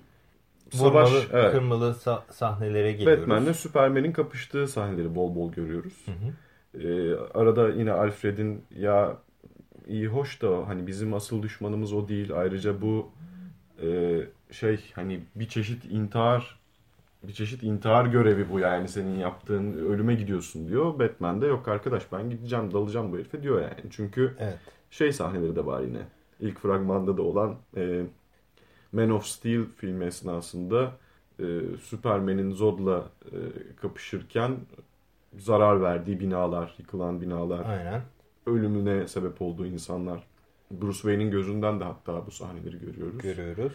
savaş evet, kırmalı sa- sahnelere geliyoruz. Batman'le Superman'in kapıştığı sahneleri bol bol görüyoruz. Hı hı. Ee, arada yine Alfred'in ya iyi hoş da hani bizim asıl düşmanımız o değil. Ayrıca bu e, şey hani bir çeşit intihar bir çeşit intihar görevi bu yani senin yaptığın ölüme gidiyorsun diyor. Batman de yok arkadaş ben gideceğim dalacağım bu herife diyor yani. Çünkü Evet. şey sahneleri de var yine. İlk fragmanda da olan e, Man of Steel filmi esnasında e, Superman'in Zod'la e, kapışırken zarar verdiği binalar, yıkılan binalar, Aynen. ölümüne sebep olduğu insanlar. Bruce Wayne'in gözünden de hatta bu sahneleri görüyoruz. Görüyoruz.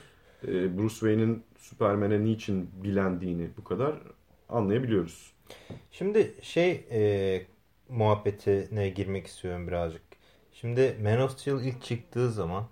E, Bruce Wayne'in Superman'e niçin bilendiğini bu kadar anlayabiliyoruz. Şimdi şey e, muhabbetine girmek istiyorum birazcık. Şimdi Man of Steel ilk çıktığı zaman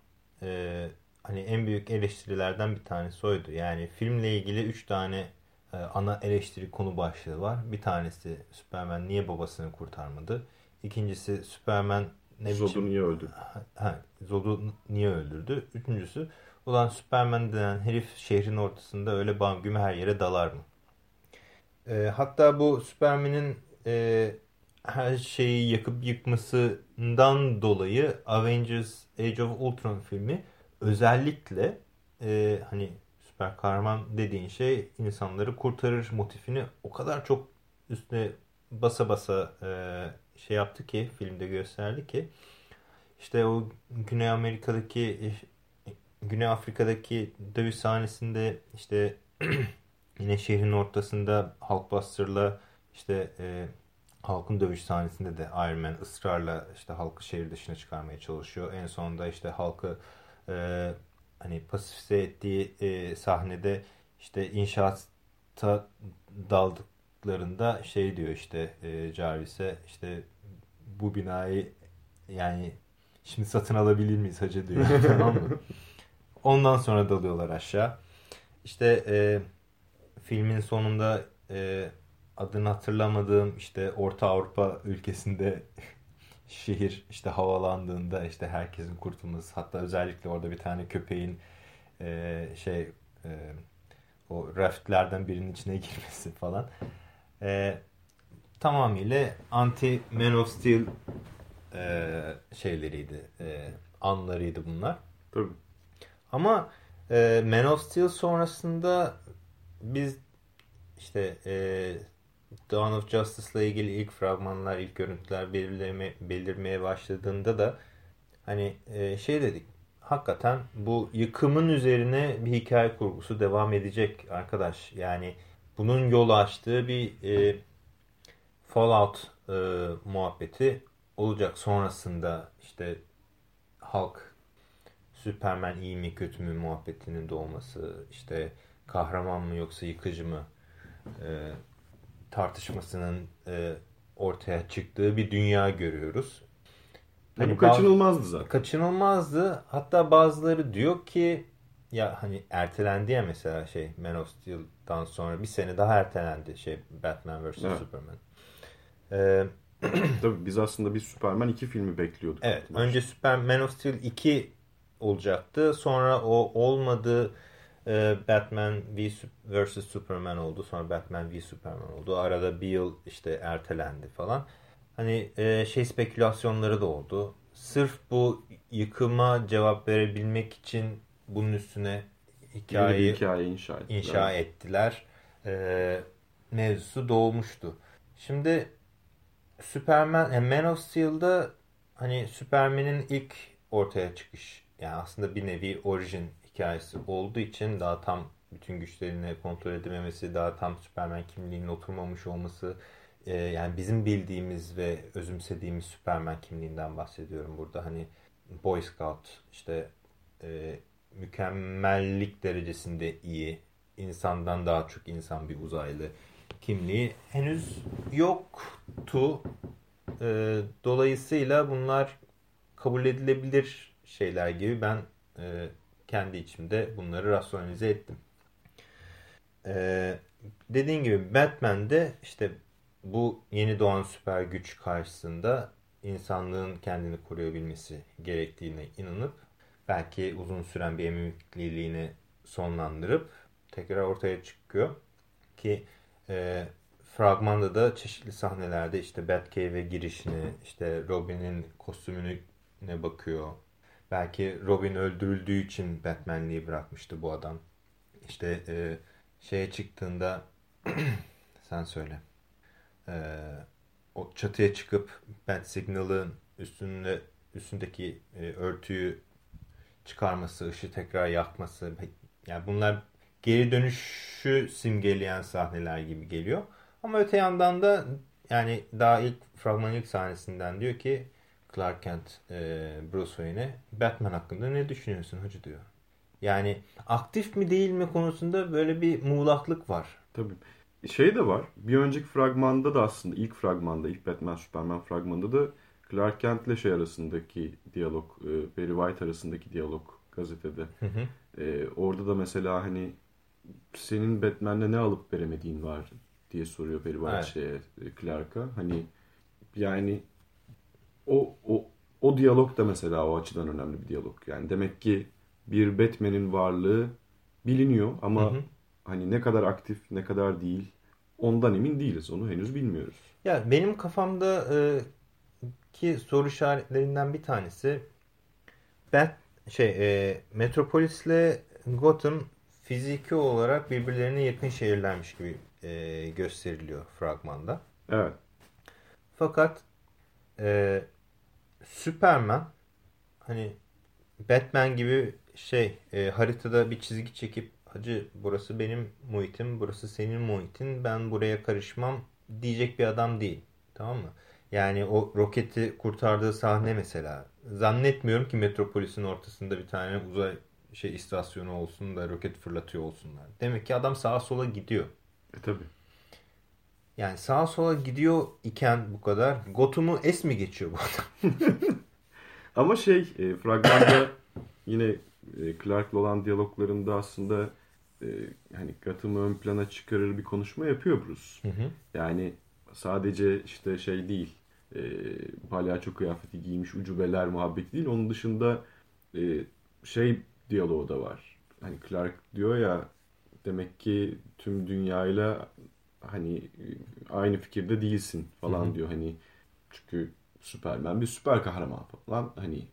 e, hani en büyük eleştirilerden bir tanesi oydu. Yani filmle ilgili 3 tane e, ana eleştiri konu başlığı var. Bir tanesi Superman niye babasını kurtarmadı? İkincisi Superman ne Zod'u biçim... niye öldü? Ha, Zod'u niye öldürdü? Üçüncüsü ulan Superman denen herif şehrin ortasında öyle bam güme her yere dalar mı? E, hatta bu Superman'in e, her şeyi yakıp yıkmasından dolayı Avengers Age of Ultron filmi özellikle e, hani süper kahraman dediğin şey insanları kurtarır motifini o kadar çok üstüne basa basa e, şey yaptı ki filmde gösterdi ki işte o Güney Amerika'daki Güney Afrika'daki dövüş sahnesinde işte yine şehrin ortasında Hulkbuster'la işte e, halkın dövüş sahnesinde de Iron Man ısrarla işte halkı şehir dışına çıkarmaya çalışıyor. En sonunda işte halkı e, hani pasifize ettiği e, sahnede işte inşaatta daldıklarında şey diyor işte e, Jarvis'e işte bu binayı yani şimdi satın alabilir miyiz hacı diyor tamam mı? Ondan sonra dalıyorlar aşağı. İşte e, filmin sonunda e, adını hatırlamadığım işte Orta Avrupa ülkesinde şehir işte havalandığında işte herkesin kurtulması hatta özellikle orada bir tane köpeğin e, şey e, o raftlerden birinin içine girmesi falan e, tamamıyla anti Man of Steel e, şeyleriydi e, anlarıydı bunlar. Tabii. Ama e, Man of Steel sonrasında biz işte e, Dawn of Justice ile ilgili ilk fragmanlar, ilk görüntüler belirleme, belirmeye başladığında da hani e, şey dedik. Hakikaten bu yıkımın üzerine bir hikaye kurgusu devam edecek arkadaş. Yani bunun yol açtığı bir e, Fallout e, muhabbeti olacak sonrasında işte halk Superman iyi mi kötü mü muhabbetinin doğması, işte kahraman mı yoksa yıkıcı mı e, tartışmasının e, ortaya çıktığı bir dünya görüyoruz. Hani Hani bu kaçınılmazdı zaten. kaçınılmazdı. Hatta bazıları diyor ki ya hani ertelendi ya mesela şey Man of Steel'dan sonra bir sene daha ertelendi şey Batman vs Evet. Superman. Ee, Tabii biz aslında bir Superman 2 filmi bekliyorduk. evet önce Super Man of Steel 2 olacaktı. Sonra o olmadı. Ee, Batman v vs Superman oldu. Sonra Batman v Superman oldu. Arada bir yıl işte ertelendi falan. Hani e, şey spekülasyonları da oldu. Sırf bu yıkıma cevap verebilmek için bunun üstüne hikayeyi hikaye inşa ettiler. inşa ettiler. Ee, mevzusu doğmuştu. Şimdi Superman, yani Man of Steel'da hani Superman'in ilk ortaya çıkış yani aslında bir nevi orijin hikayesi olduğu için daha tam bütün güçlerini kontrol edememesi, daha tam Superman kimliğinin oturmamış olması e, yani bizim bildiğimiz ve özümsediğimiz Superman kimliğinden bahsediyorum burada. Hani Boy Scout işte e, mükemmellik derecesinde iyi, insandan daha çok insan bir uzaylı kimliği henüz yoktu. E, dolayısıyla bunlar kabul edilebilir şeyler gibi ben e, kendi içimde bunları rasyonalize ettim. E, dediğin gibi Batman'de işte bu yeni doğan süper güç karşısında insanlığın kendini koruyabilmesi gerektiğine inanıp belki uzun süren bir emekliliğini sonlandırıp tekrar ortaya çıkıyor. Ki e, fragmanda da çeşitli sahnelerde işte Batcave'e girişini, işte Robin'in kostümüne bakıyor. Belki Robin öldürüldüğü için Batman'liği bırakmıştı bu adam. İşte e, şeye çıktığında sen söyle. E, o çatıya çıkıp Bat Signal'ın üstünde üstündeki e, örtüyü çıkarması, ışığı tekrar yakması. Yani bunlar geri dönüşü simgeleyen sahneler gibi geliyor. Ama öte yandan da yani daha ilk fragmanın ilk sahnesinden diyor ki Clark Kent e, Bruce Wayne'e Batman hakkında ne düşünüyorsun hacı diyor. Yani aktif mi değil mi konusunda böyle bir muğlaklık var. Tabii. Şey de var. Bir önceki fragmanda da aslında ilk fragmanda, ilk Batman Superman fragmanında da Clark Kent ile şey arasındaki diyalog, e, Barry White arasındaki diyalog gazetede. Hı hı. E, orada da mesela hani senin Batman'le ne alıp veremediğin var diye soruyor Barry White Evet. şeye, e, Clark'a. Hani yani o, o, o diyalog da mesela o açıdan önemli bir diyalog. Yani demek ki bir Batman'in varlığı biliniyor ama Hı hı. hani ne kadar aktif ne kadar değil ondan emin değiliz. Onu henüz bilmiyoruz. Ya benim kafamda e, ki soru işaretlerinden bir tanesi Bat şey e, Metropolis'le Gotham fiziki olarak birbirlerine yakın şehirlermiş gibi e, gösteriliyor fragmanda. Evet. Fakat e, Superman hani Batman gibi şey e, haritada bir çizgi çekip hacı burası benim muhitim burası senin muhitin ben buraya karışmam diyecek bir adam değil. Tamam mı? Yani o roketi kurtardığı sahne mesela. Zannetmiyorum ki Metropolis'in ortasında bir tane uzay şey istasyonu olsun da roket fırlatıyor olsunlar. Demek ki adam sağa sola gidiyor. E tabi. Yani sağa sola gidiyor iken bu kadar Gotham'u es mi geçiyor bu adam? Ama şey e, fragmanda yine e, Clark'la olan diyaloglarında aslında e, hani Gotham'ı ön plana çıkarır bir konuşma yapıyor Bruce. Yani sadece işte şey değil e, palyaço kıyafeti giymiş ucubeler muhabbeti değil. Onun dışında e, şey diyaloğu da var. Hani Clark diyor ya demek ki tüm dünyayla hani e, aynı fikirde değilsin falan Hı hı. diyor. Hani çünkü Superman bir süper kahraman falan. Hani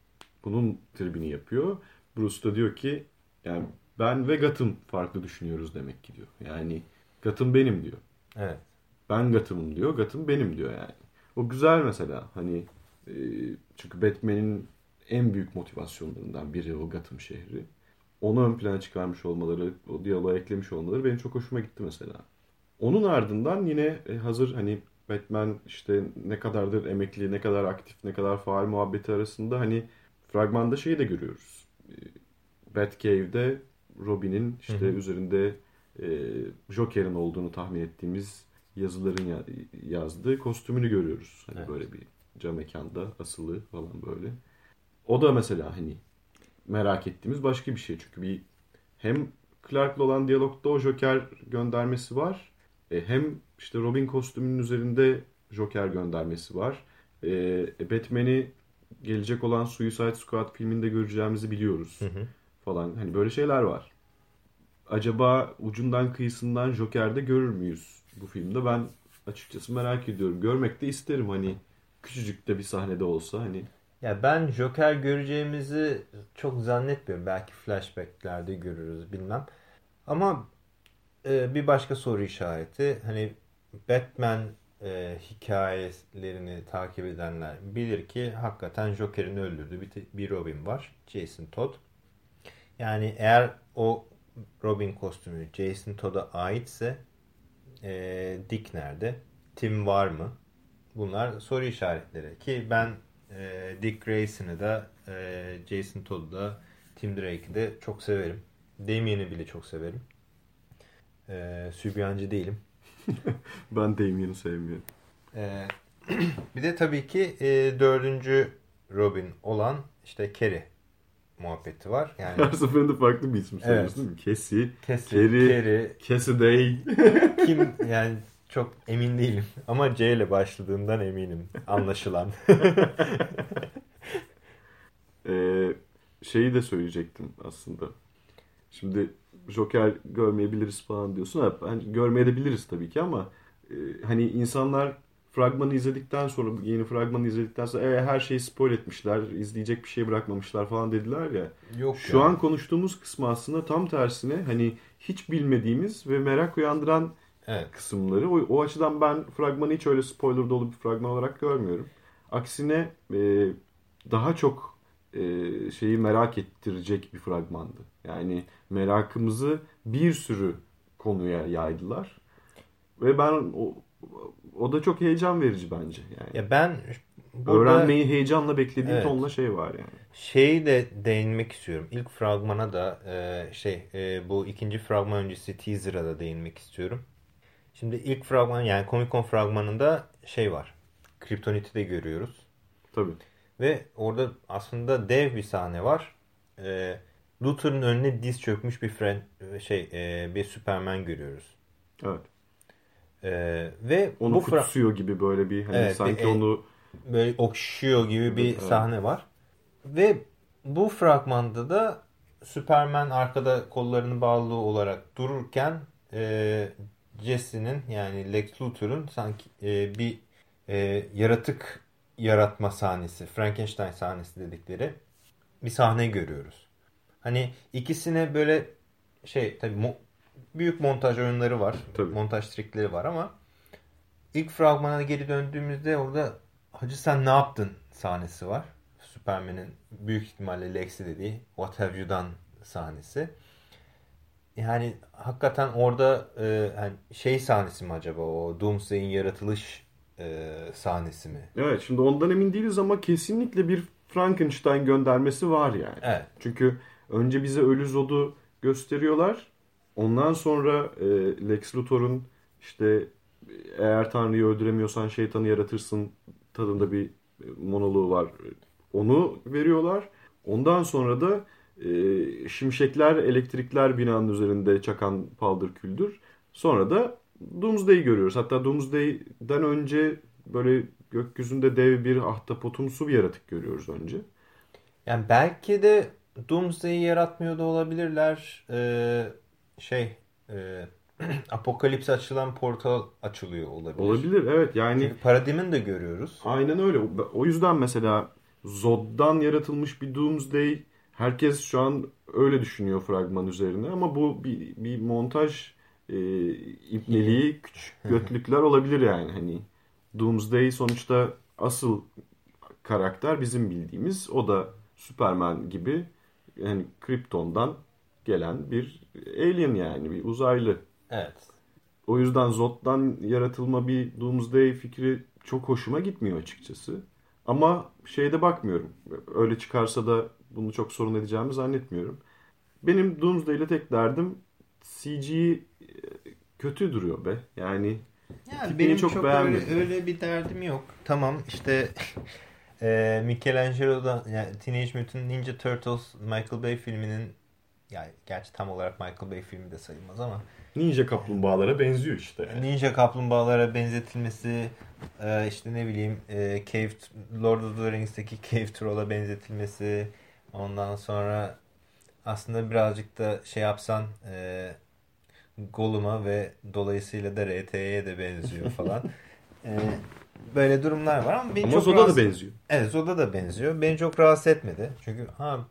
bunun tribini yapıyor. Bruce da diyor ki yani ben ve Gotham farklı düşünüyoruz demek ki diyor. Yani Gotham benim diyor. Evet. Ben Gotham'ım diyor. Gotham benim diyor yani. O güzel mesela. Hani e, çünkü Batman'in en büyük motivasyonlarından biri o Gotham şehri. Onu ön plana çıkarmış olmaları, o diyaloğa eklemiş olmaları benim çok hoşuma gitti mesela. Onun ardından yine e, hazır hani Batman işte ne kadardır emekli, ne kadar aktif, ne kadar faal muhabbeti arasında hani fragmanda şeyi de görüyoruz. E, Batcave'de Robin'in işte üzerinde e, Joker'in olduğunu tahmin ettiğimiz yazıların ya- yazdığı kostümünü görüyoruz. Hani Evet. böyle bir cam mekanda asılı falan böyle. O da mesela hani merak ettiğimiz başka bir şey. Çünkü bir hem Clark'la olan diyalogda o Joker göndermesi var. E, hem işte Robin kostümünün üzerinde Joker göndermesi var. E, e, Batman'i gelecek olan Suicide Squad filminde göreceğimizi biliyoruz falan. Hani böyle şeyler var. Acaba ucundan kıyısından Joker'de görür müyüz bu filmde? Ben açıkçası merak ediyorum. Görmek de isterim hani küçücük de bir sahnede olsa hani. Ya ben Joker göreceğimizi çok zannetmiyorum. Belki flashbacklerde görürüz bilmem. Ama e, bir başka soru işareti. Hani Batman e, hikayelerini takip edenler bilir ki hakikaten Joker'in öldürdüğü bir, bir Robin var. Jason Todd. Yani eğer o Robin kostümü Jason Todd'a aitse e, Dick nerede? Tim var mı? Bunlar soru işaretleri. Ki ben e, Dick Grayson'ı da e, Jason Todd'u da Tim Drake'i de çok severim. Damien'i bile çok severim. E, sübyancı değilim. Ben Damien'i sevmiyorum. E, bir de tabii ki e, dördüncü Robin olan işte Kerry muhabbeti var. Yani Her seferinde farklı bir isim söylüyorsun mi? Cassie, Cassie, Kerry, Kerry, Cassidy. kim yani çok emin değilim. Ama C ile başladığından eminim. Anlaşılan. Ee, şeyi de söyleyecektim aslında. Şimdi Joker görmeyebiliriz falan diyorsun. Ha, hani görmeyebiliriz tabii ki ama e, hani insanlar fragmanı izledikten sonra yeni fragmanı izledikten sonra "E, her şeyi spoil etmişler, izleyecek bir şey bırakmamışlar falan dediler ya. Yok Şu ya. an konuştuğumuz kısmı aslında tam tersine hani hiç bilmediğimiz ve merak uyandıran Evet. kısımları. O, o açıdan ben fragmanı hiç öyle spoiler dolu bir fragman olarak görmüyorum. Aksine e, daha çok e, şeyi merak ettirecek bir fragmandı. Yani merakımızı bir sürü konuya yaydılar. Ve ben o, o da çok heyecan verici bence. Yani Ya ben burada öğrenmeyi heyecanla beklediğim Evet. tonla şey var yani. şeyi de değinmek istiyorum. İlk fragmana da e, şey e, bu ikinci fragman öncesi teaser'a da değinmek istiyorum. Şimdi ilk fragman yani Comic Con fragmanında şey var. Kryptonit'i de görüyoruz. Tabii. Ve orada aslında dev bir sahne var. E, Luthor'un önüne diz çökmüş bir friend, şey e, bir Superman görüyoruz. Evet. E, ve Onu bu kutsuyor gibi böyle bir hani Evet, sanki bir- onu böyle okşuyor gibi bir Evet. sahne var. Ve bu fragmanda da Superman arkada kollarını bağlı olarak dururken e, Jesse'nin yani Lex Luthor'un sanki e, bir e, yaratık yaratma sahnesi, Frankenstein sahnesi dedikleri bir sahne görüyoruz. Hani ikisine böyle şey tabii mo- büyük montaj oyunları var. Tabii. Montaj trikleri var ama ilk fragmana geri döndüğümüzde orada Hacı sen ne yaptın sahnesi var. Superman'in büyük ihtimalle Lex'i dediği What have you done sahnesi. Yani hakikaten orada e, hani şey sahnesi mi acaba o Doomsday'in yaratılış e, sahnesi mi? Evet şimdi ondan emin değiliz ama kesinlikle bir Frankenstein göndermesi var yani. Evet. Çünkü önce bize Ölü Zod'u gösteriyorlar. Ondan sonra e, Lex Luthor'un işte eğer Tanrı'yı öldüremiyorsan şeytanı yaratırsın tadında bir e, monoloğu var. Onu veriyorlar. Ondan sonra da e, şimşekler, elektrikler binanın üzerinde çakan paldır küldür. Sonra da Doomsday'i görüyoruz. Hatta Doomsday'den önce böyle gökyüzünde dev bir ahtapotumsu bir yaratık görüyoruz önce. Yani belki de Doomsday'i yaratmıyor da olabilirler. Ee, şey e, Apokalips açılan portal açılıyor olabilir. Olabilir evet yani Çünkü Paradigm'in de görüyoruz. aynen öyle. O yüzden mesela Zod'dan yaratılmış bir Doomsday herkes şu an öyle düşünüyor fragman üzerine ama bu bir, bir montaj e, ipneliği küçük götlükler olabilir yani hani Doomsday sonuçta asıl karakter bizim bildiğimiz o da Superman gibi yani Krypton'dan gelen bir alien yani bir uzaylı. Evet. O yüzden Zod'dan yaratılma bir Doomsday fikri çok hoşuma gitmiyor açıkçası. Ama şeyde bakmıyorum. Öyle çıkarsa da bunu çok sorun edeceğimi zannetmiyorum. Benim Doomsday ile tek derdim CG e, kötü duruyor be. Yani Yani benim çok çok, beğenmedim. öyle, öyle bir derdim yok. Tamam işte e, Michelangelo'da yani Teenage Mutant Ninja Turtles Michael Bay filminin yani gerçi tam olarak Michael Bay filmi de sayılmaz ama ninja kaplumbağalara benziyor işte. Ninja kaplumbağalara benzetilmesi e, işte ne bileyim e, Cave Lord of the Rings'teki Cave Troll'a benzetilmesi ondan sonra aslında birazcık da şey yapsan e, Gollum'a ve dolayısıyla da RT'ye de benziyor falan. E, böyle durumlar var ama beni Ama çok Zoda rahatsız- da benziyor. Evet Zod'a da benziyor. Beni çok rahatsız etmedi. Çünkü ha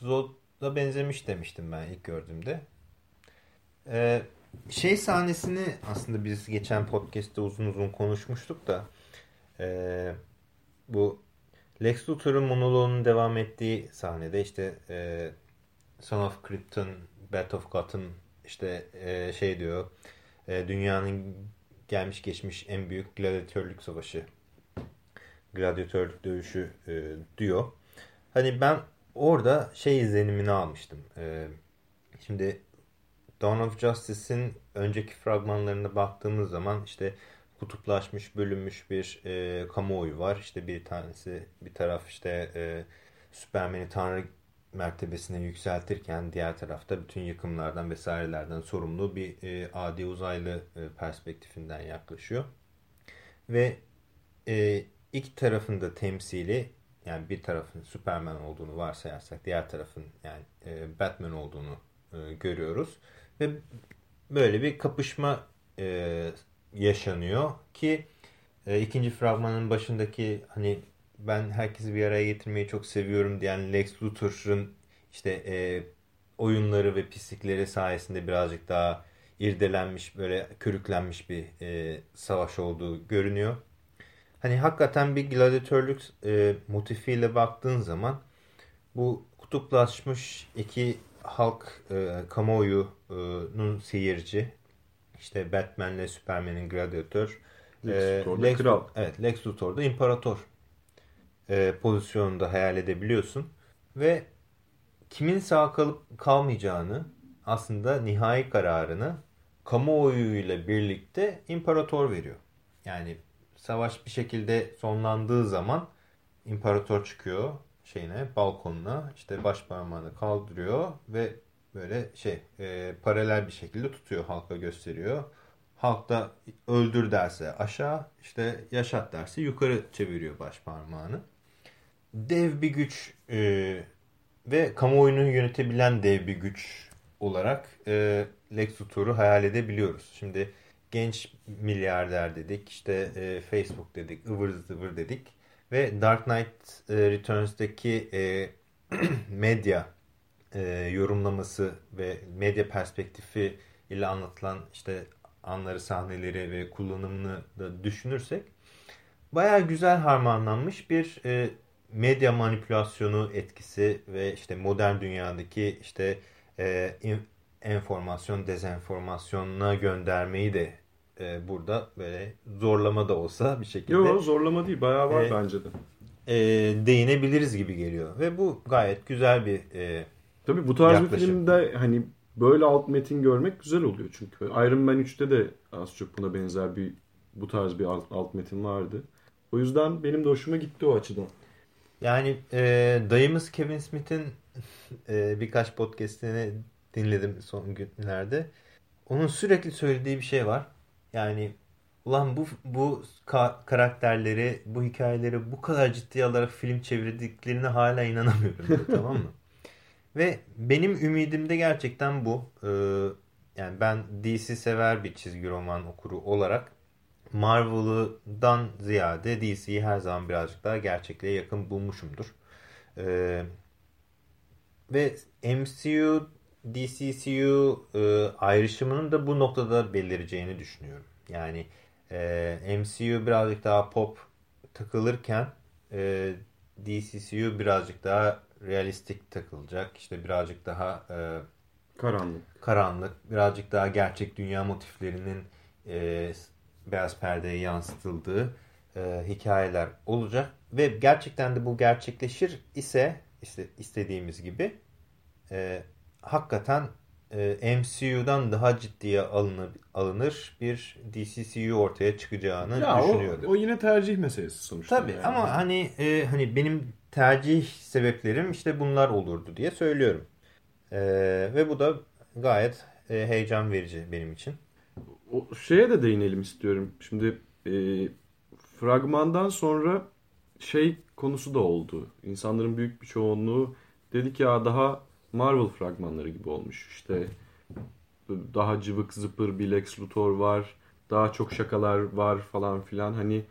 Zod'a benzemiş demiştim ben ilk gördüğümde. Ee, şey sahnesini aslında biz geçen podcast'te uzun uzun konuşmuştuk da ee, bu Lex Luthor'un monoloğunun devam ettiği sahnede işte ee, Son of Krypton, Bat of Gotham işte ee, şey diyor ee, dünyanın gelmiş geçmiş en büyük gladyatörlük savaşı gladyatörlük dövüşü e, diyor. Hani ben orada şey izlenimini almıştım. E, şimdi Dawn of Justice'in önceki fragmanlarına baktığımız zaman işte kutuplaşmış, bölünmüş bir e, kamuoyu var. İşte bir tanesi, bir taraf işte e, Superman'i Tanrı mertebesine yükseltirken diğer tarafta bütün yıkımlardan vesairelerden sorumlu bir e, adi uzaylı e, perspektifinden yaklaşıyor. Ve e, iki tarafın da temsili yani bir tarafın Superman olduğunu varsayarsak diğer tarafın yani e, Batman olduğunu e, görüyoruz ve böyle bir kapışma e, yaşanıyor ki e, ikinci fragmanın başındaki hani ben herkesi bir araya getirmeyi çok seviyorum diyen Lex Luthor'ın işte e, oyunları ve pislikleri sayesinde birazcık daha irdelenmiş böyle körüklenmiş bir e, savaş olduğu görünüyor. Hani hakikaten bir gladyatörlük e, motifiyle baktığın zaman bu kutuplaşmış iki halk e, kamuoyunun seyirci işte Batman'le Superman'in gladyatör Lex e, Luthor Lex, kral. Evet, Lex Luthor da imparator e, pozisyonunda hayal edebiliyorsun ve kimin sağ kalıp kalmayacağını aslında nihai kararını kamuoyuyla birlikte imparator veriyor. Yani savaş bir şekilde sonlandığı zaman imparator çıkıyor şeyine balkonuna işte baş parmağını kaldırıyor ve böyle şey e, paralel bir şekilde tutuyor halka gösteriyor. Halk da öldür derse aşağı işte yaşat derse yukarı çeviriyor baş parmağını. Dev bir güç e, ve kamuoyunu yönetebilen dev bir güç olarak e, Lex Luthor'u hayal edebiliyoruz. Şimdi genç milyarder dedik, işte e, Facebook dedik, ıvır zıvır dedik ve Dark Knight e, Returns'daki e, medya e, yorumlaması ve medya perspektifi ile anlatılan işte anları, sahneleri ve kullanımını da düşünürsek bayağı güzel harmanlanmış bir e, medya manipülasyonu etkisi ve işte modern dünyadaki işte e, enformasyon dezenformasyonuna göndermeyi de e, burada böyle zorlama da olsa bir şekilde Yok zorlama değil bayağı var E, bence de. e, değinebiliriz gibi geliyor. Ve bu gayet güzel bir e, Tabii bu tarz bir Yaklaşım. filmde hani böyle alt metin görmek güzel oluyor çünkü. Iron Man 3'te de az çok buna benzer bir bu tarz bir alt, alt metin vardı. O yüzden benim de hoşuma gitti o açıdan. Yani e, dayımız Kevin Smith'in e, birkaç podcastini dinledim son günlerde. Onun sürekli söylediği bir şey var. Yani ulan bu bu ka- karakterleri, bu hikayeleri bu kadar ciddiye alarak film çevirdiklerine hala inanamıyorum. tamam mı? Ve benim ümidim de gerçekten bu. Ee, yani ben DC sever bir çizgi roman okuru olarak Marvel'dan ziyade DC'yi her zaman birazcık daha gerçekliğe yakın bulmuşumdur. Ee, ve MCU, DCCU e, ayrışımının da bu noktada belireceğini düşünüyorum. Yani e, MCU birazcık daha pop takılırken e, DCCU birazcık daha realistik takılacak. İşte birazcık daha e, Karanlık. karanlık, birazcık daha gerçek dünya motiflerinin e, beyaz perdeye yansıtıldığı e, hikayeler olacak ve gerçekten de bu gerçekleşir ise işte istediğimiz gibi e, hakikaten e, MCU'dan daha ciddiye alınır, alınır bir DCCU ortaya çıkacağını Ya o, düşünüyordum. o yine tercih meselesi sonuçta. Tabii yani. ama hani e, hani benim tercih sebeplerim işte bunlar olurdu diye söylüyorum. E, ve bu da gayet e, heyecan verici benim için. O şeye de değinelim istiyorum. Şimdi e, fragmandan sonra şey konusu da oldu. İnsanların büyük bir çoğunluğu dedi ki ya daha Marvel fragmanları gibi olmuş. İşte daha cıvık zıpır bir Lex Luthor var. Daha çok şakalar var falan filan. Hani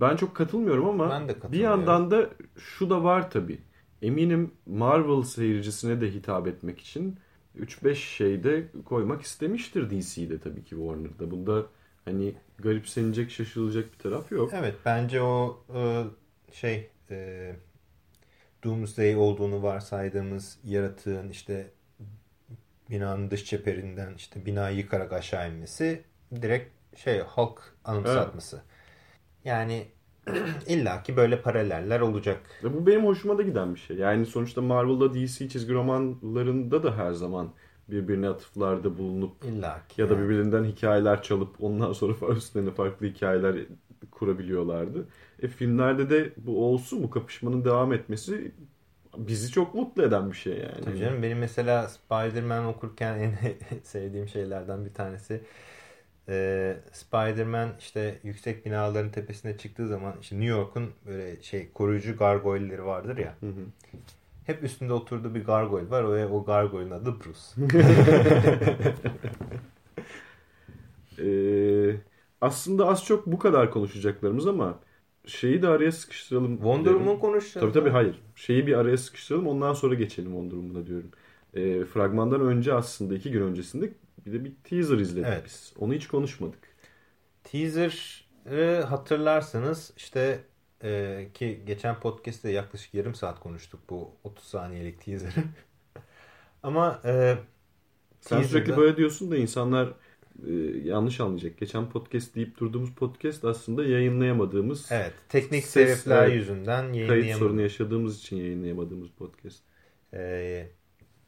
ben çok katılmıyorum ama Ben de bir katılmıyorum. yandan da şu da var tabii. Eminim Marvel seyircisine de hitap etmek için 3-5 şeyde koymak istemiştir DC'de tabii ki Warner'da. Bunda hani garipsenecek, şaşılacak bir taraf yok. Evet bence o e, şey e, Doomsday olduğunu varsaydığımız yaratığın işte binanın dış çeperinden işte binayı yıkarak aşağı inmesi direkt şey Hulk anımsatması. Yani illaki böyle paraleller olacak. Ve bu benim hoşuma da giden bir şey. Yani sonuçta Marvel'da DC çizgi romanlarında da her zaman birbirine atıflarda bulunup İllaki. ya da birbirinden hikayeler çalıp ondan sonra üstlerine farklı hikayeler kurabiliyorlardı. E filmlerde de bu olsun, bu kapışmanın devam etmesi bizi çok mutlu eden bir şey yani. Tabii canım benim mesela Spider-Man okurken en sevdiğim şeylerden bir tanesi e, Spider-Man işte yüksek binaların tepesine çıktığı zaman işte New York'un böyle şey koruyucu gargoyleleri vardır ya. hı. Hep üstünde oturduğu bir gargoyle var ve o gargoyle'ın adı Bruce. Ee, aslında az çok bu kadar konuşacaklarımız ama şeyi de araya sıkıştıralım. Wonder. Woman konuşacağız. Tabii tabii hayır. Şeyi bir araya sıkıştıralım ondan sonra geçelim Wonder Woman'a diyorum. Ee, fragmandan önce aslında iki gün öncesinde bir de bir teaser izledik Evet. biz. Onu hiç konuşmadık. Teaser'ı hatırlarsanız işte e, ki geçen podcast'te yaklaşık yarım saat konuştuk bu 30 saniyelik teaser'ı. Ama e, Sen teaser'da- sürekli böyle diyorsun da insanlar e, yanlış anlayacak. Geçen podcast deyip durduğumuz podcast aslında yayınlayamadığımız Evet, teknik Ses, sebepler evet. yüzünden kayıt yayınlayamadım. sorunu yaşadığımız için yayınlayamadığımız podcast. Ee,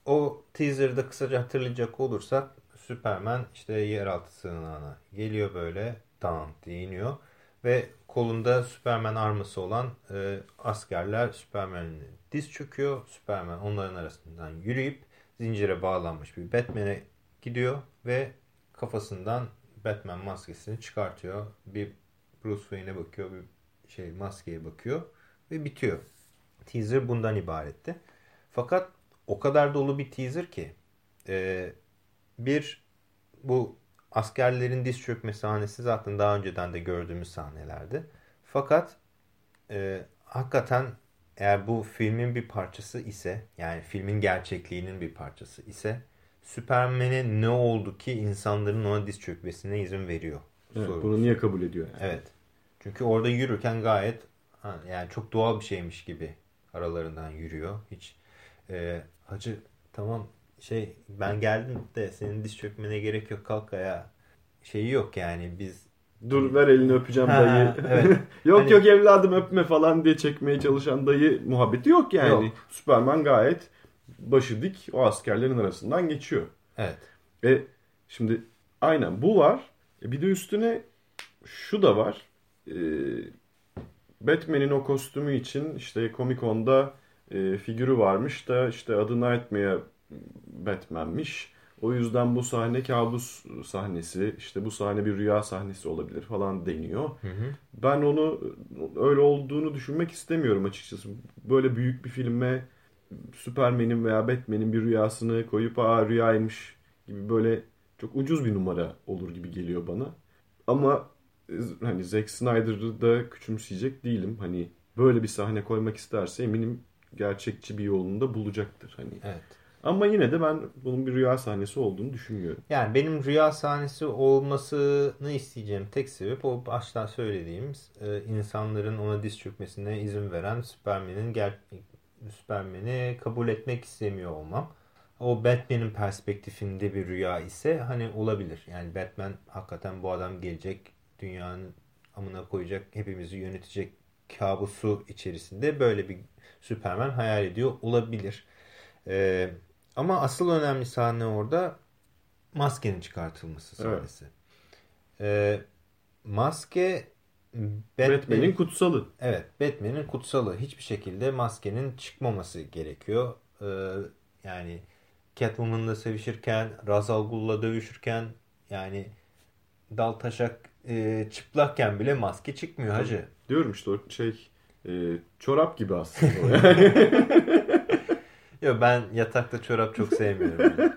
o teaser'da kısaca hatırlayacak olursak Superman işte yeraltı sığınağına geliyor böyle tamam diye iniyor ve kolunda Superman arması olan e, askerler Superman'in diz çöküyor. Superman onların arasından yürüyüp zincire bağlanmış bir Batman'e gidiyor ve kafasından Batman maskesini çıkartıyor. Bir Bruce Wayne'e bakıyor, bir şey maskeye bakıyor ve bitiyor. Teaser bundan ibaretti. Fakat o kadar dolu bir teaser ki e, bir bu askerlerin diz çökme sahnesi zaten daha önceden de gördüğümüz sahnelerdi. Fakat e, hakikaten eğer bu filmin bir parçası ise yani filmin gerçekliğinin bir parçası ise Superman'e ne oldu ki insanların ona diz çökmesine izin veriyor? Evet, sorusu. bunu niye kabul ediyor yani? Evet. Çünkü orada yürürken gayet yani çok doğal bir şeymiş gibi aralarından yürüyor. Hiç e, hacı tamam şey ben geldim de senin diz çökmene gerek yok kalk ayağa şeyi yok yani biz Dur ver elini öpeceğim Ha, dayı. evet. yok Hani- yok evladım öpme falan diye çekmeye çalışan dayı muhabbeti yok yani. Yok. Superman gayet başı dik o askerlerin arasından geçiyor. evet Ve şimdi aynen bu var. E bir de üstüne şu da var. Ee, Batman'in o kostümü için işte Comic Con'da e, figürü varmış da işte adı Nightmare Batman'miş. O yüzden bu sahne kabus sahnesi, işte bu sahne bir rüya sahnesi olabilir falan deniyor. Hı hı. Ben onu öyle olduğunu düşünmek istemiyorum açıkçası. Böyle büyük bir filme Superman'in veya Batman'in bir rüyasını koyup aa rüyaymış gibi böyle çok ucuz bir numara olur gibi geliyor bana. Ama e, hani Zack Snyder'ı da küçümseyecek değilim. Hani böyle bir sahne koymak isterse eminim gerçekçi bir yolunu da bulacaktır. Hani. evet. Ama yine de ben bunun bir rüya sahnesi olduğunu düşünmüyorum. Yani benim rüya sahnesi olmasını isteyeceğim tek sebep o baştan söylediğimiz e, insanların ona diz çökmesine izin veren Superman'in ger Superman'i kabul etmek istemiyor olmam. O Batman'in perspektifinde bir rüya ise hani olabilir. Yani Batman hakikaten bu adam gelecek dünyanın amına koyacak, hepimizi yönetecek kabusu içerisinde böyle bir Superman hayal ediyor olabilir. Ee, ama asıl önemli sahne orada maskenin çıkartılması sahnesi. Ee, maske Batman'in Batman'in kutsalı. Evet, Batman'in kutsalı. Hiçbir şekilde maskenin çıkmaması gerekiyor. Ee, yani Catwoman'la sevişirken, Ra's al Ghul'la dövüşürken yani dal taşak e, çıplakken bile maske çıkmıyor hacı. Diyorum işte o şey e, çorap gibi aslında yani. Yok ben yatakta çorap çok sevmiyorum. Yani.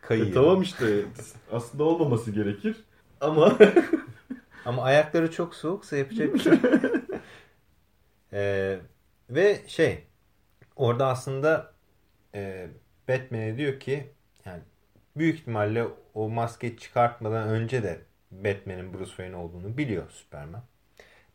Kayıyor. E, tamam işte aslında olmaması gerekir ama Ama ayakları çok soğuksa yapacak bir şey. Ee, ve şey orada aslında e, Batman'e diyor ki yani büyük ihtimalle o maske çıkartmadan önce de Batman'in Bruce Wayne olduğunu biliyor Superman.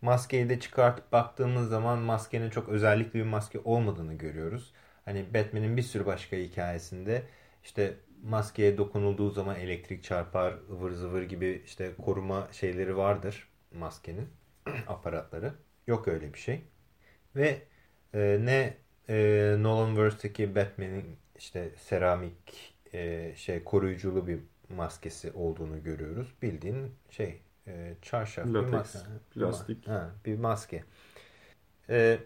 Maskeyi de çıkartıp baktığımız zaman maskenin çok özellikli bir maske olmadığını görüyoruz. Hani Batman'in bir sürü başka hikayesinde işte maskeye dokunulduğu zaman elektrik çarpar, ıvır zıvır gibi işte koruma şeyleri vardır maskenin aparatları. Yok öyle bir şey. Ve e, ne e, Nolanverse'deki Batman'in işte seramik e, şey koruyuculu bir maskesi olduğunu görüyoruz. Bildiğin şey e, çarşaf bir Lateks, maske. plastik. Ha, bir maske. E,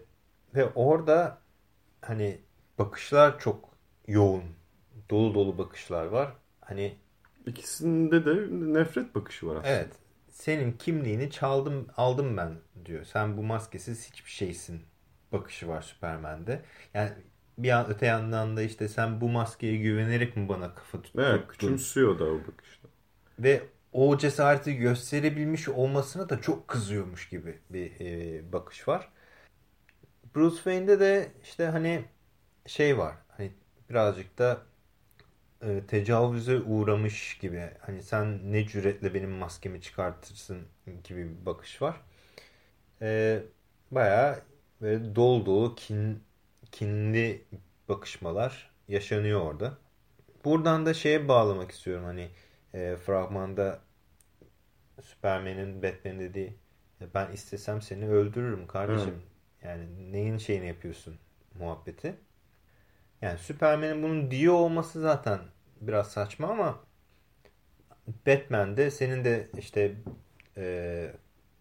ve orada hani bakışlar çok yoğun. Dolu dolu bakışlar var. Hani ikisinde de nefret bakışı var aslında. evet senin kimliğini çaldım aldım ben diyor. Sen bu maskesiz hiçbir şeysin bakışı var Superman'de. Yani bir an öte yandan da işte sen bu maskeye güvenerek mi bana kafa tuttun? Evet, küçümsüyor da o bakışta. Ve o cesareti gösterebilmiş olmasına da çok kızıyormuş gibi bir e, bakış var. Bruce Wayne'de de işte hani şey var. Hani birazcık da e, tecavüze uğramış gibi. Hani sen ne cüretle benim maskemi çıkartırsın gibi bir bakış var. E, bayağı böyle dolu dolu kin, kinli bakışmalar yaşanıyor orada. Buradan da şeye bağlamak istiyorum hani e, fragmanda Superman'in Batman dediği "Ya ben istesem seni öldürürüm kardeşim. Yani neyin şeyini yapıyorsun muhabbeti. Yani Superman'in bunu diyor olması zaten biraz saçma ama Batman'de senin de işte e,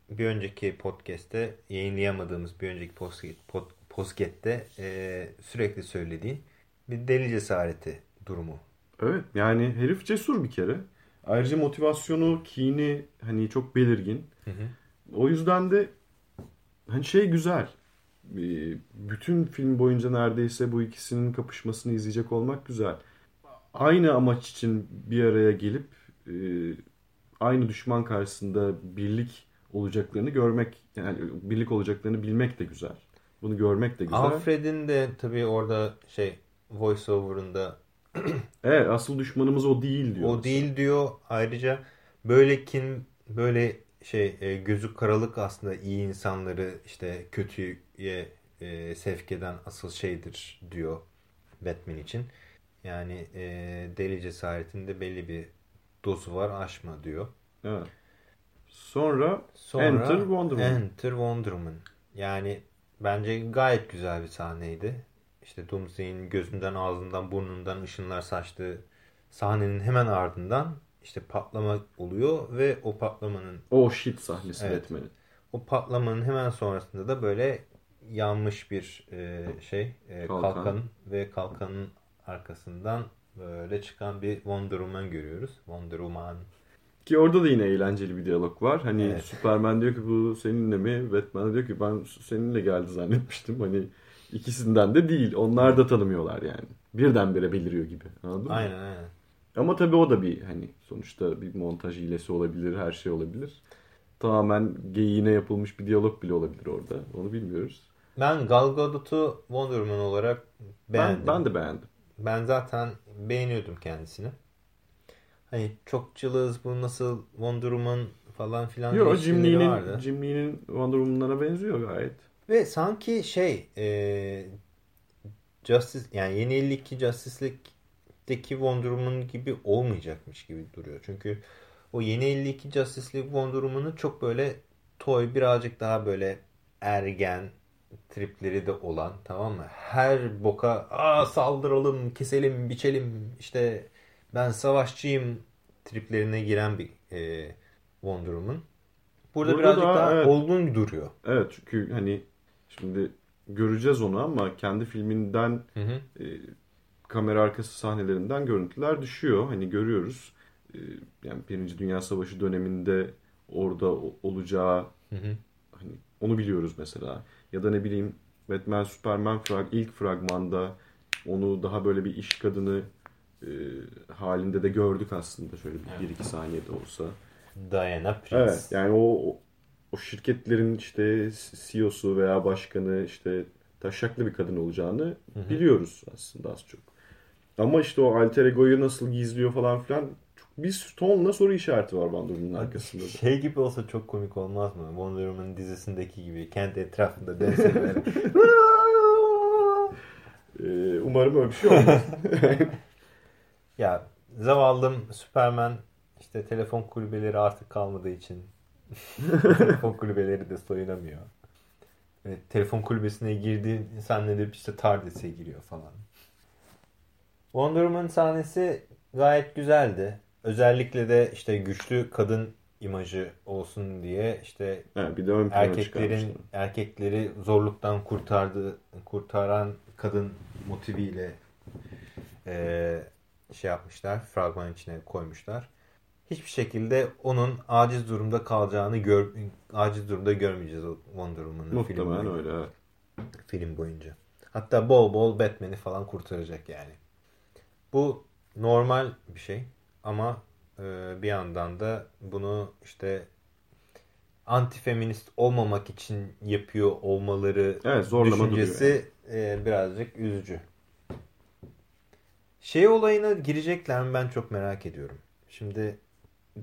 bir önceki podcast'te yayınlayamadığımız bir önceki podcast, pod, podcast'te e, sürekli söylediğin bir deli cesareti durumu. Evet yani herif cesur bir kere. Ayrıca motivasyonu, kini hani çok belirgin. O yüzden de hani şey güzel. Ee, Bütün film boyunca neredeyse bu ikisinin kapışmasını izleyecek olmak güzel. Aynı amaç için bir araya gelip e, aynı düşman karşısında birlik olacaklarını görmek yani birlik olacaklarını bilmek de güzel. Bunu görmek de güzel. Alfred'in de tabii orada şey voiceover'ında Evet asıl düşmanımız o değil diyor. o değil diyor. Ayrıca böyle kin böyle şey e, gözü karalık aslında iyi insanları işte kötüye e, sevk eden asıl şeydir diyor Batman için. Yani e, deli cesaretinde belli bir dozu var aşma diyor. Evet. Sonra, Sonra Enter Wonder Woman. Enter Wonder Woman. Yani bence gayet güzel bir sahneydi. İşte Doomsday'in gözünden, ağzından, burnundan ışınlar saçtığı sahnenin hemen ardından işte patlama oluyor ve o patlamanın O shit sahnesi Evet. Batman'in. o patlamanın hemen sonrasında da böyle yanmış bir e, şey e, Kalkan. kalkan. ve kalkanın arkasından böyle çıkan bir Wonder Woman görüyoruz. Wonder Woman. Ki orada da yine eğlenceli bir diyalog var. Hani Evet. Superman diyor ki bu seninle mi? Batman diyor ki ben seninle geldi zannetmiştim. Hani ikisinden de değil. Onlar da tanımıyorlar yani. Birdenbire beliriyor gibi. Anladın mı? Aynen aynen. Ama tabii o da bir hani sonuçta bir montaj hilesi olabilir. Her şey olabilir. Tamamen geyiğine yapılmış bir diyalog bile olabilir orada. Onu bilmiyoruz. Ben Gal Gadot'u Wonder Woman olarak beğendim. Ben, ben de beğendim. Ben zaten beğeniyordum kendisini. Hani çok cılız bu nasıl Wonder Woman falan filan Yok Jim vardı. Jim Lee'nin Wonder Woman'lara benziyor gayet. Ve sanki şey e, Justice yani yeni 52 Justice League'deki Wonder Woman gibi olmayacakmış gibi duruyor. Çünkü o yeni 52 Justice League Wonder Woman'ı çok böyle Toy birazcık daha böyle ergen tripleri de olan tamam mı? Her boka Aa, saldıralım, keselim, biçelim işte ben savaşçıyım triplerine giren bir e, Wonder Woman. Burada, Burada birazcık daha, daha evet. olgun duruyor. Evet çünkü hani şimdi göreceğiz onu ama kendi filminden Hı hı. e, kamera arkası sahnelerinden görüntüler düşüyor. Hani görüyoruz. E, yani Birinci Dünya Savaşı döneminde orada o- olacağı Hı hı. hani onu biliyoruz mesela. Ya da ne bileyim Batman Superman frag ilk fragmanda onu daha böyle bir iş kadını e, halinde de gördük aslında şöyle bir, bir iki saniyede olsa. Diana Prince. Evet yani o o şirketlerin işte CEO'su veya başkanı işte taşaklı bir kadın olacağını biliyoruz aslında az çok. Ama işte o alter egoyu nasıl gizliyor falan filan çok bir tonla soru işareti var Wonder Woman'ın arkasında da. Şey gibi olsa çok komik olmaz mı? Wonder Woman dizisindeki gibi kendi etrafında dönse böyle. Ee, umarım öyle bir şey olmaz. ya zavallım Superman işte telefon kulübeleri artık kalmadığı için telefon kulübeleri de soyunamıyor. Ve telefon kulübesine girdiğin zannedip işte TARDIS'e giriyor falan. Wonder Woman sahnesi gayet güzeldi. Özellikle de işte güçlü kadın imajı olsun diye işte Ha, bir de ön erkeklerin erkekleri zorluktan kurtardı kurtaran kadın motiviyle eee, şey yapmışlar fragman içine koymuşlar. Hiçbir şekilde onun aciz durumda kalacağını gör, aciz durumda görmeyeceğiz o Wonder Woman'ı film Muhtemelen boyunca. öyle. Film boyunca. Hatta bol bol Batman'i falan kurtaracak yani. Bu normal bir şey ama e, bir yandan da bunu işte antifeminist olmamak için yapıyor olmaları Evet, zorlama düşüncesi e, birazcık üzücü. Şey olayına girecekler mi ben çok merak ediyorum. Şimdi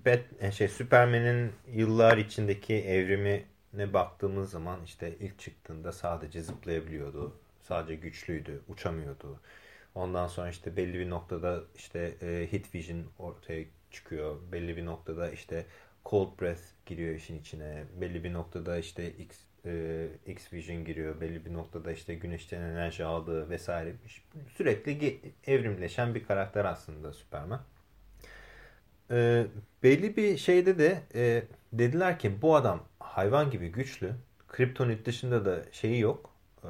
Bat, e, şey Superman'in yıllar içindeki evrimine baktığımız zaman işte ilk çıktığında sadece zıplayabiliyordu. Sadece güçlüydü, uçamıyordu. Ondan sonra işte belli bir noktada işte e, Hit Vision ortaya çıkıyor. Belli bir noktada işte Cold Breath giriyor işin içine. Belli bir noktada işte X, e, X Vision giriyor. Belli bir noktada işte güneşten enerji aldığı vesaire. Sürekli evrimleşen bir karakter aslında Superman. E, belli bir şeyde de e, dediler ki bu adam hayvan gibi güçlü. Kryptonit dışında da şeyi yok. E,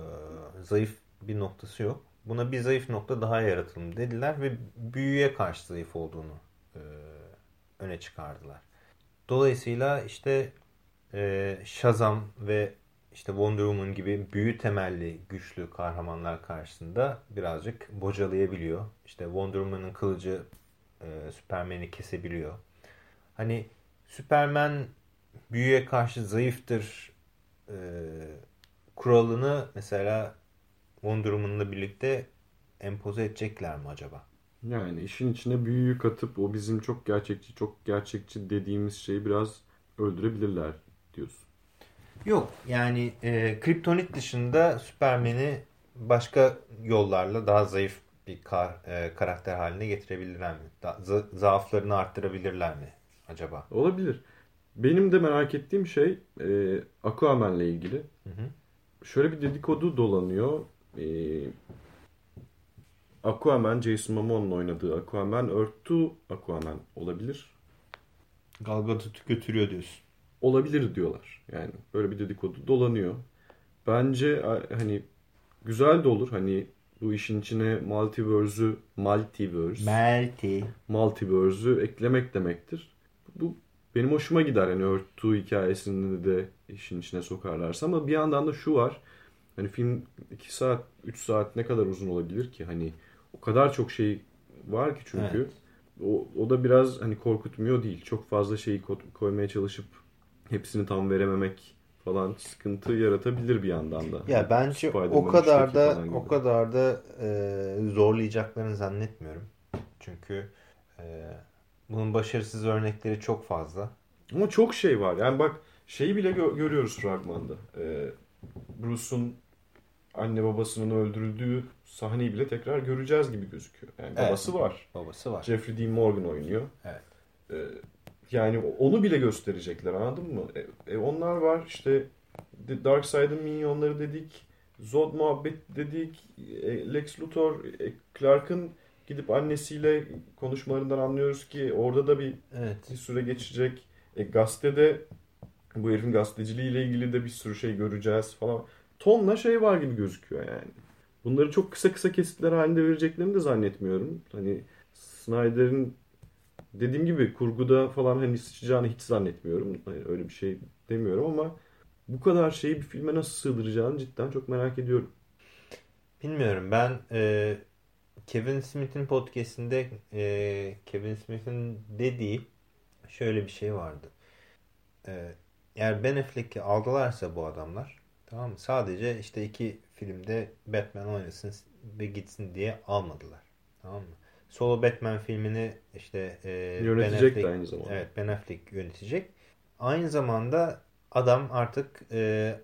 zayıf bir noktası yok. Buna bir zayıf nokta daha yaratılım dediler ve büyüye karşı zayıf olduğunu e, öne çıkardılar. Dolayısıyla işte e, Shazam ve işte Wonder Woman gibi büyü temelli güçlü kahramanlar karşısında birazcık bocalayabiliyor. İşte Wonder Woman'ın kılıcı e, Superman'i kesebiliyor. Hani Superman büyüye karşı zayıftır e, kuralını mesela Wonder Woman'la birlikte empoze edecekler mi acaba? Yani işin içine büyüyü katıp o bizim çok gerçekçi, çok gerçekçi dediğimiz şeyi biraz öldürebilirler diyorsun. Yok yani e, kriptonit dışında Superman'i başka yollarla daha zayıf bir kar, e, karakter haline getirebilirler mi? Da, za- zaaflarını arttırabilirler mi acaba? Olabilir. Benim de merak ettiğim şey e, Aquaman'la ilgili. Hı hı. Şöyle bir dedikodu dolanıyor. E, Aquaman, Jason Momoa'nın oynadığı Aquaman, Earth 2 Aquaman olabilir. Gal Gadot'u götürüyor diyorsun. Olabilir diyorlar. Yani böyle bir dedikodu dolanıyor. Bence hani güzel de olur. Hani bu işin içine multiverse'ü, multiverse, Melty. multiverse'ü eklemek demektir. Bu benim hoşuma gider. Hani Earth 2 hikayesini de işin içine sokarlarsa ama bir yandan da şu var. Hani film 2 saat, 3 saat ne kadar uzun olabilir ki? Hani o kadar çok şey var ki çünkü. Evet. O, o da biraz hani korkutmuyor değil. Çok fazla şeyi ko- koymaya çalışıp hepsini tam verememek falan sıkıntı yaratabilir bir yandan da. Ya bence o kadar 3'teki da o kadar da e, zorlayacaklarını zannetmiyorum. Çünkü e, bunun başarısız örnekleri çok fazla. Ama çok şey var. Yani bak şeyi bile gö- görüyoruz fragmanda. Ee, Bruce'un anne babasının öldürüldüğü sahneyi bile tekrar göreceğiz gibi gözüküyor. Yani Evet. babası var. Babası var. Jeffrey Dean Morgan oynuyor. Evet. Ee, yani onu bile gösterecekler anladın mı? E, e, onlar var işte Dark Side'ın minyonları dedik. Zod muhabbet dedik. E, Lex Luthor, e, Clark'ın gidip annesiyle konuşmalarından anlıyoruz ki orada da bir, Evet. bir süre geçecek. E, gazetede bu herifin gazeteciliğiyle ilgili de bir sürü şey göreceğiz falan. Tonla şey var gibi gözüküyor yani. Bunları çok kısa kısa kesitler halinde vereceklerini de zannetmiyorum. Hani Snyder'in dediğim gibi kurguda falan hani sıçacağını hiç zannetmiyorum. Hani öyle bir şey demiyorum ama bu kadar şeyi bir filme nasıl sığdıracağını cidden çok merak ediyorum. Bilmiyorum ben e, Kevin Smith'in podcastinde e, Kevin Smith'in dediği şöyle bir şey vardı. E, eğer Ben Affleck'i aldılarsa bu adamlar tamam mı? Sadece işte iki filmde Batman oynasın ve gitsin diye almadılar. Tamam mı? Solo Batman filmini işte e, Yönetecek Ben de Affleck- aynı zamanda. Evet Ben Affleck yönetecek. Aynı zamanda adam artık e,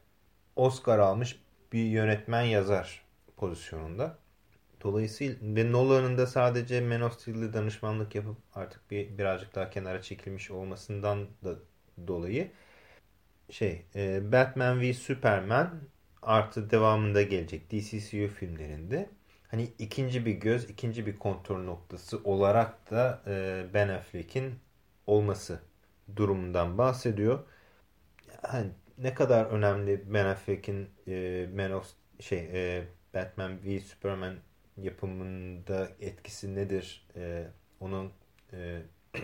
Oscar almış bir yönetmen yazar pozisyonunda. Dolayısıyla ve Nolan'ın da sadece Man of Steel'de danışmanlık yapıp artık bir birazcık daha kenara çekilmiş olmasından da dolayı şey e, Batman v Superman artı devamında gelecek DCCU filmlerinde hani ikinci bir göz, ikinci bir kontrol noktası olarak da e, Ben Affleck'in olması durumundan bahsediyor. Hani ne kadar önemli Ben Affleck'in e, şey e, Batman v Superman yapımında etkisi nedir? E, onun e,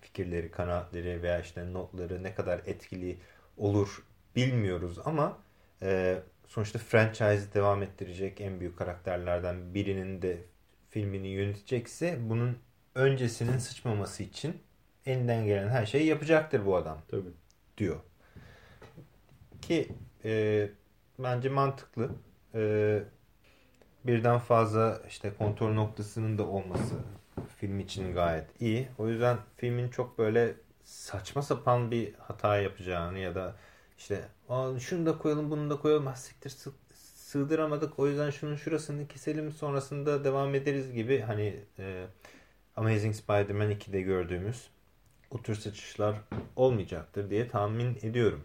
fikirleri, kanaatleri veya işte notları ne kadar etkili olur bilmiyoruz ama e, sonuçta franchise devam ettirecek en büyük karakterlerden birinin de filmini yönetecekse bunun öncesinin sıçmaması için elinden gelen her şeyi yapacaktır bu adam Tabii. diyor. Ki e, bence mantıklı. E, birden fazla işte kontrol noktasının da olması film için gayet iyi. O yüzden filmin çok böyle saçma sapan bir hata yapacağını ya da işte şunu da koyalım bunu da koyalım ha, siktir sı- sığdıramadık o yüzden şunun şurasını keselim sonrasında devam ederiz gibi hani e, Amazing Spider-Man 2'de gördüğümüz o tür sıçışlar olmayacaktır diye tahmin ediyorum.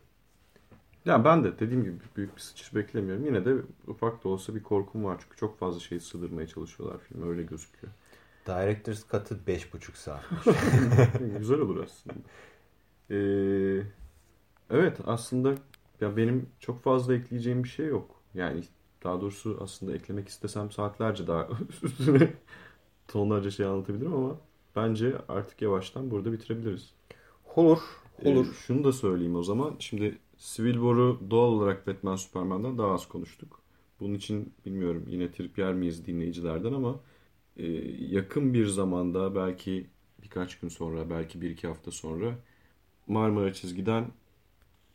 Ya ben de dediğim gibi büyük bir sıçış beklemiyorum. Yine de ufak da olsa bir korkum var. Çünkü çok fazla şey sığdırmaya çalışıyorlar filme. Öyle gözüküyor. Director's Cut'ı 5,5 saat. Güzel olur aslında. Ee, evet aslında ya benim çok fazla ekleyeceğim bir şey yok. Yani daha doğrusu aslında eklemek istesem saatlerce daha üstüne tonlarca şey anlatabilirim ama bence artık yavaştan burada bitirebiliriz. Olur. Ee, Olur. şunu da söyleyeyim o zaman. Şimdi Civil War'u doğal olarak Batman Superman'dan daha az konuştuk. Bunun için bilmiyorum yine trip yer miyiz dinleyicilerden ama yakın bir zamanda belki birkaç gün sonra belki bir iki hafta sonra Marmara çizgiden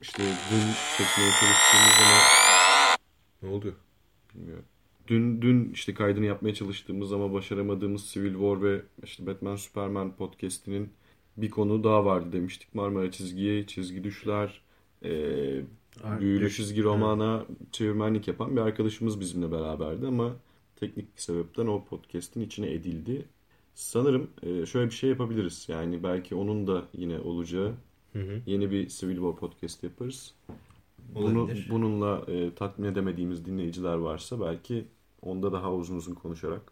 işte dün çekmeye çalıştığımız ama ne oldu? Bilmiyorum. Dün dün işte kaydını yapmaya çalıştığımız ama başaramadığımız Civil War ve işte Batman Superman podcast'inin bir konu daha vardı demiştik. Marmara çizgiye çizgi düşler, e, büyülü çizgi romana çevirmenlik yapan bir arkadaşımız bizimle beraberdi ama teknik bir sebepten o podcast'in içine edildi. Sanırım e, şöyle bir şey yapabiliriz. Yani belki onun da yine olacağı Hı hı. yeni bir Civil War podcast yaparız. Bunu, Olabilir. bununla e, tatmin edemediğimiz dinleyiciler varsa belki onda daha uzun uzun konuşarak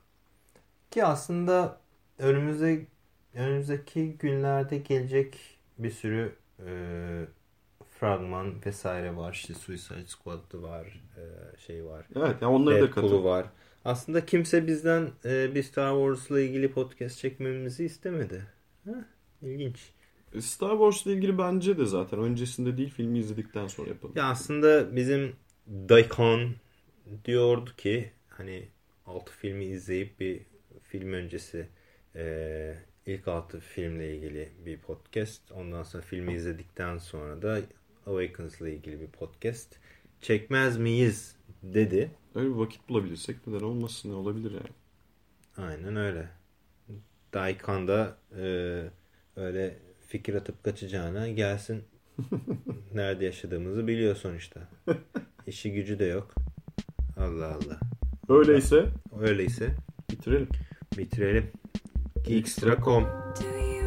Ki aslında önümüzde önümüzdeki günlerde gelecek bir sürü e, fragman vesaire var. İşte Suicide Squad'ı var, e, şey var. Evet yani onları da Deadpool'u katıl. var. Aslında kimse bizden e, bir Star Wars'la ilgili podcast çekmemizi istemedi. Heh, ilginç. E, Star Wars'la ilgili bence de zaten öncesinde değil filmi izledikten sonra yapalım. Ya aslında bizim Daikon diyordu ki hani 6 filmi izleyip bir film öncesi e, ilk 6 filmle ilgili bir podcast. Ondan sonra filmi izledikten sonra da Awakens'la ilgili bir podcast çekmez miyiz dedi. Öyle bir vakit bulabilirsek neden olmasın ne olabilir yani. Aynen öyle. Daikan da e, öyle fikir atıp kaçacağına gelsin. Nerede yaşadığımızı biliyor sonuçta. İşi gücü de yok. Allah Allah. Öyleyse Öyleyse bitirelim. bitirelim. Geekstra.com Do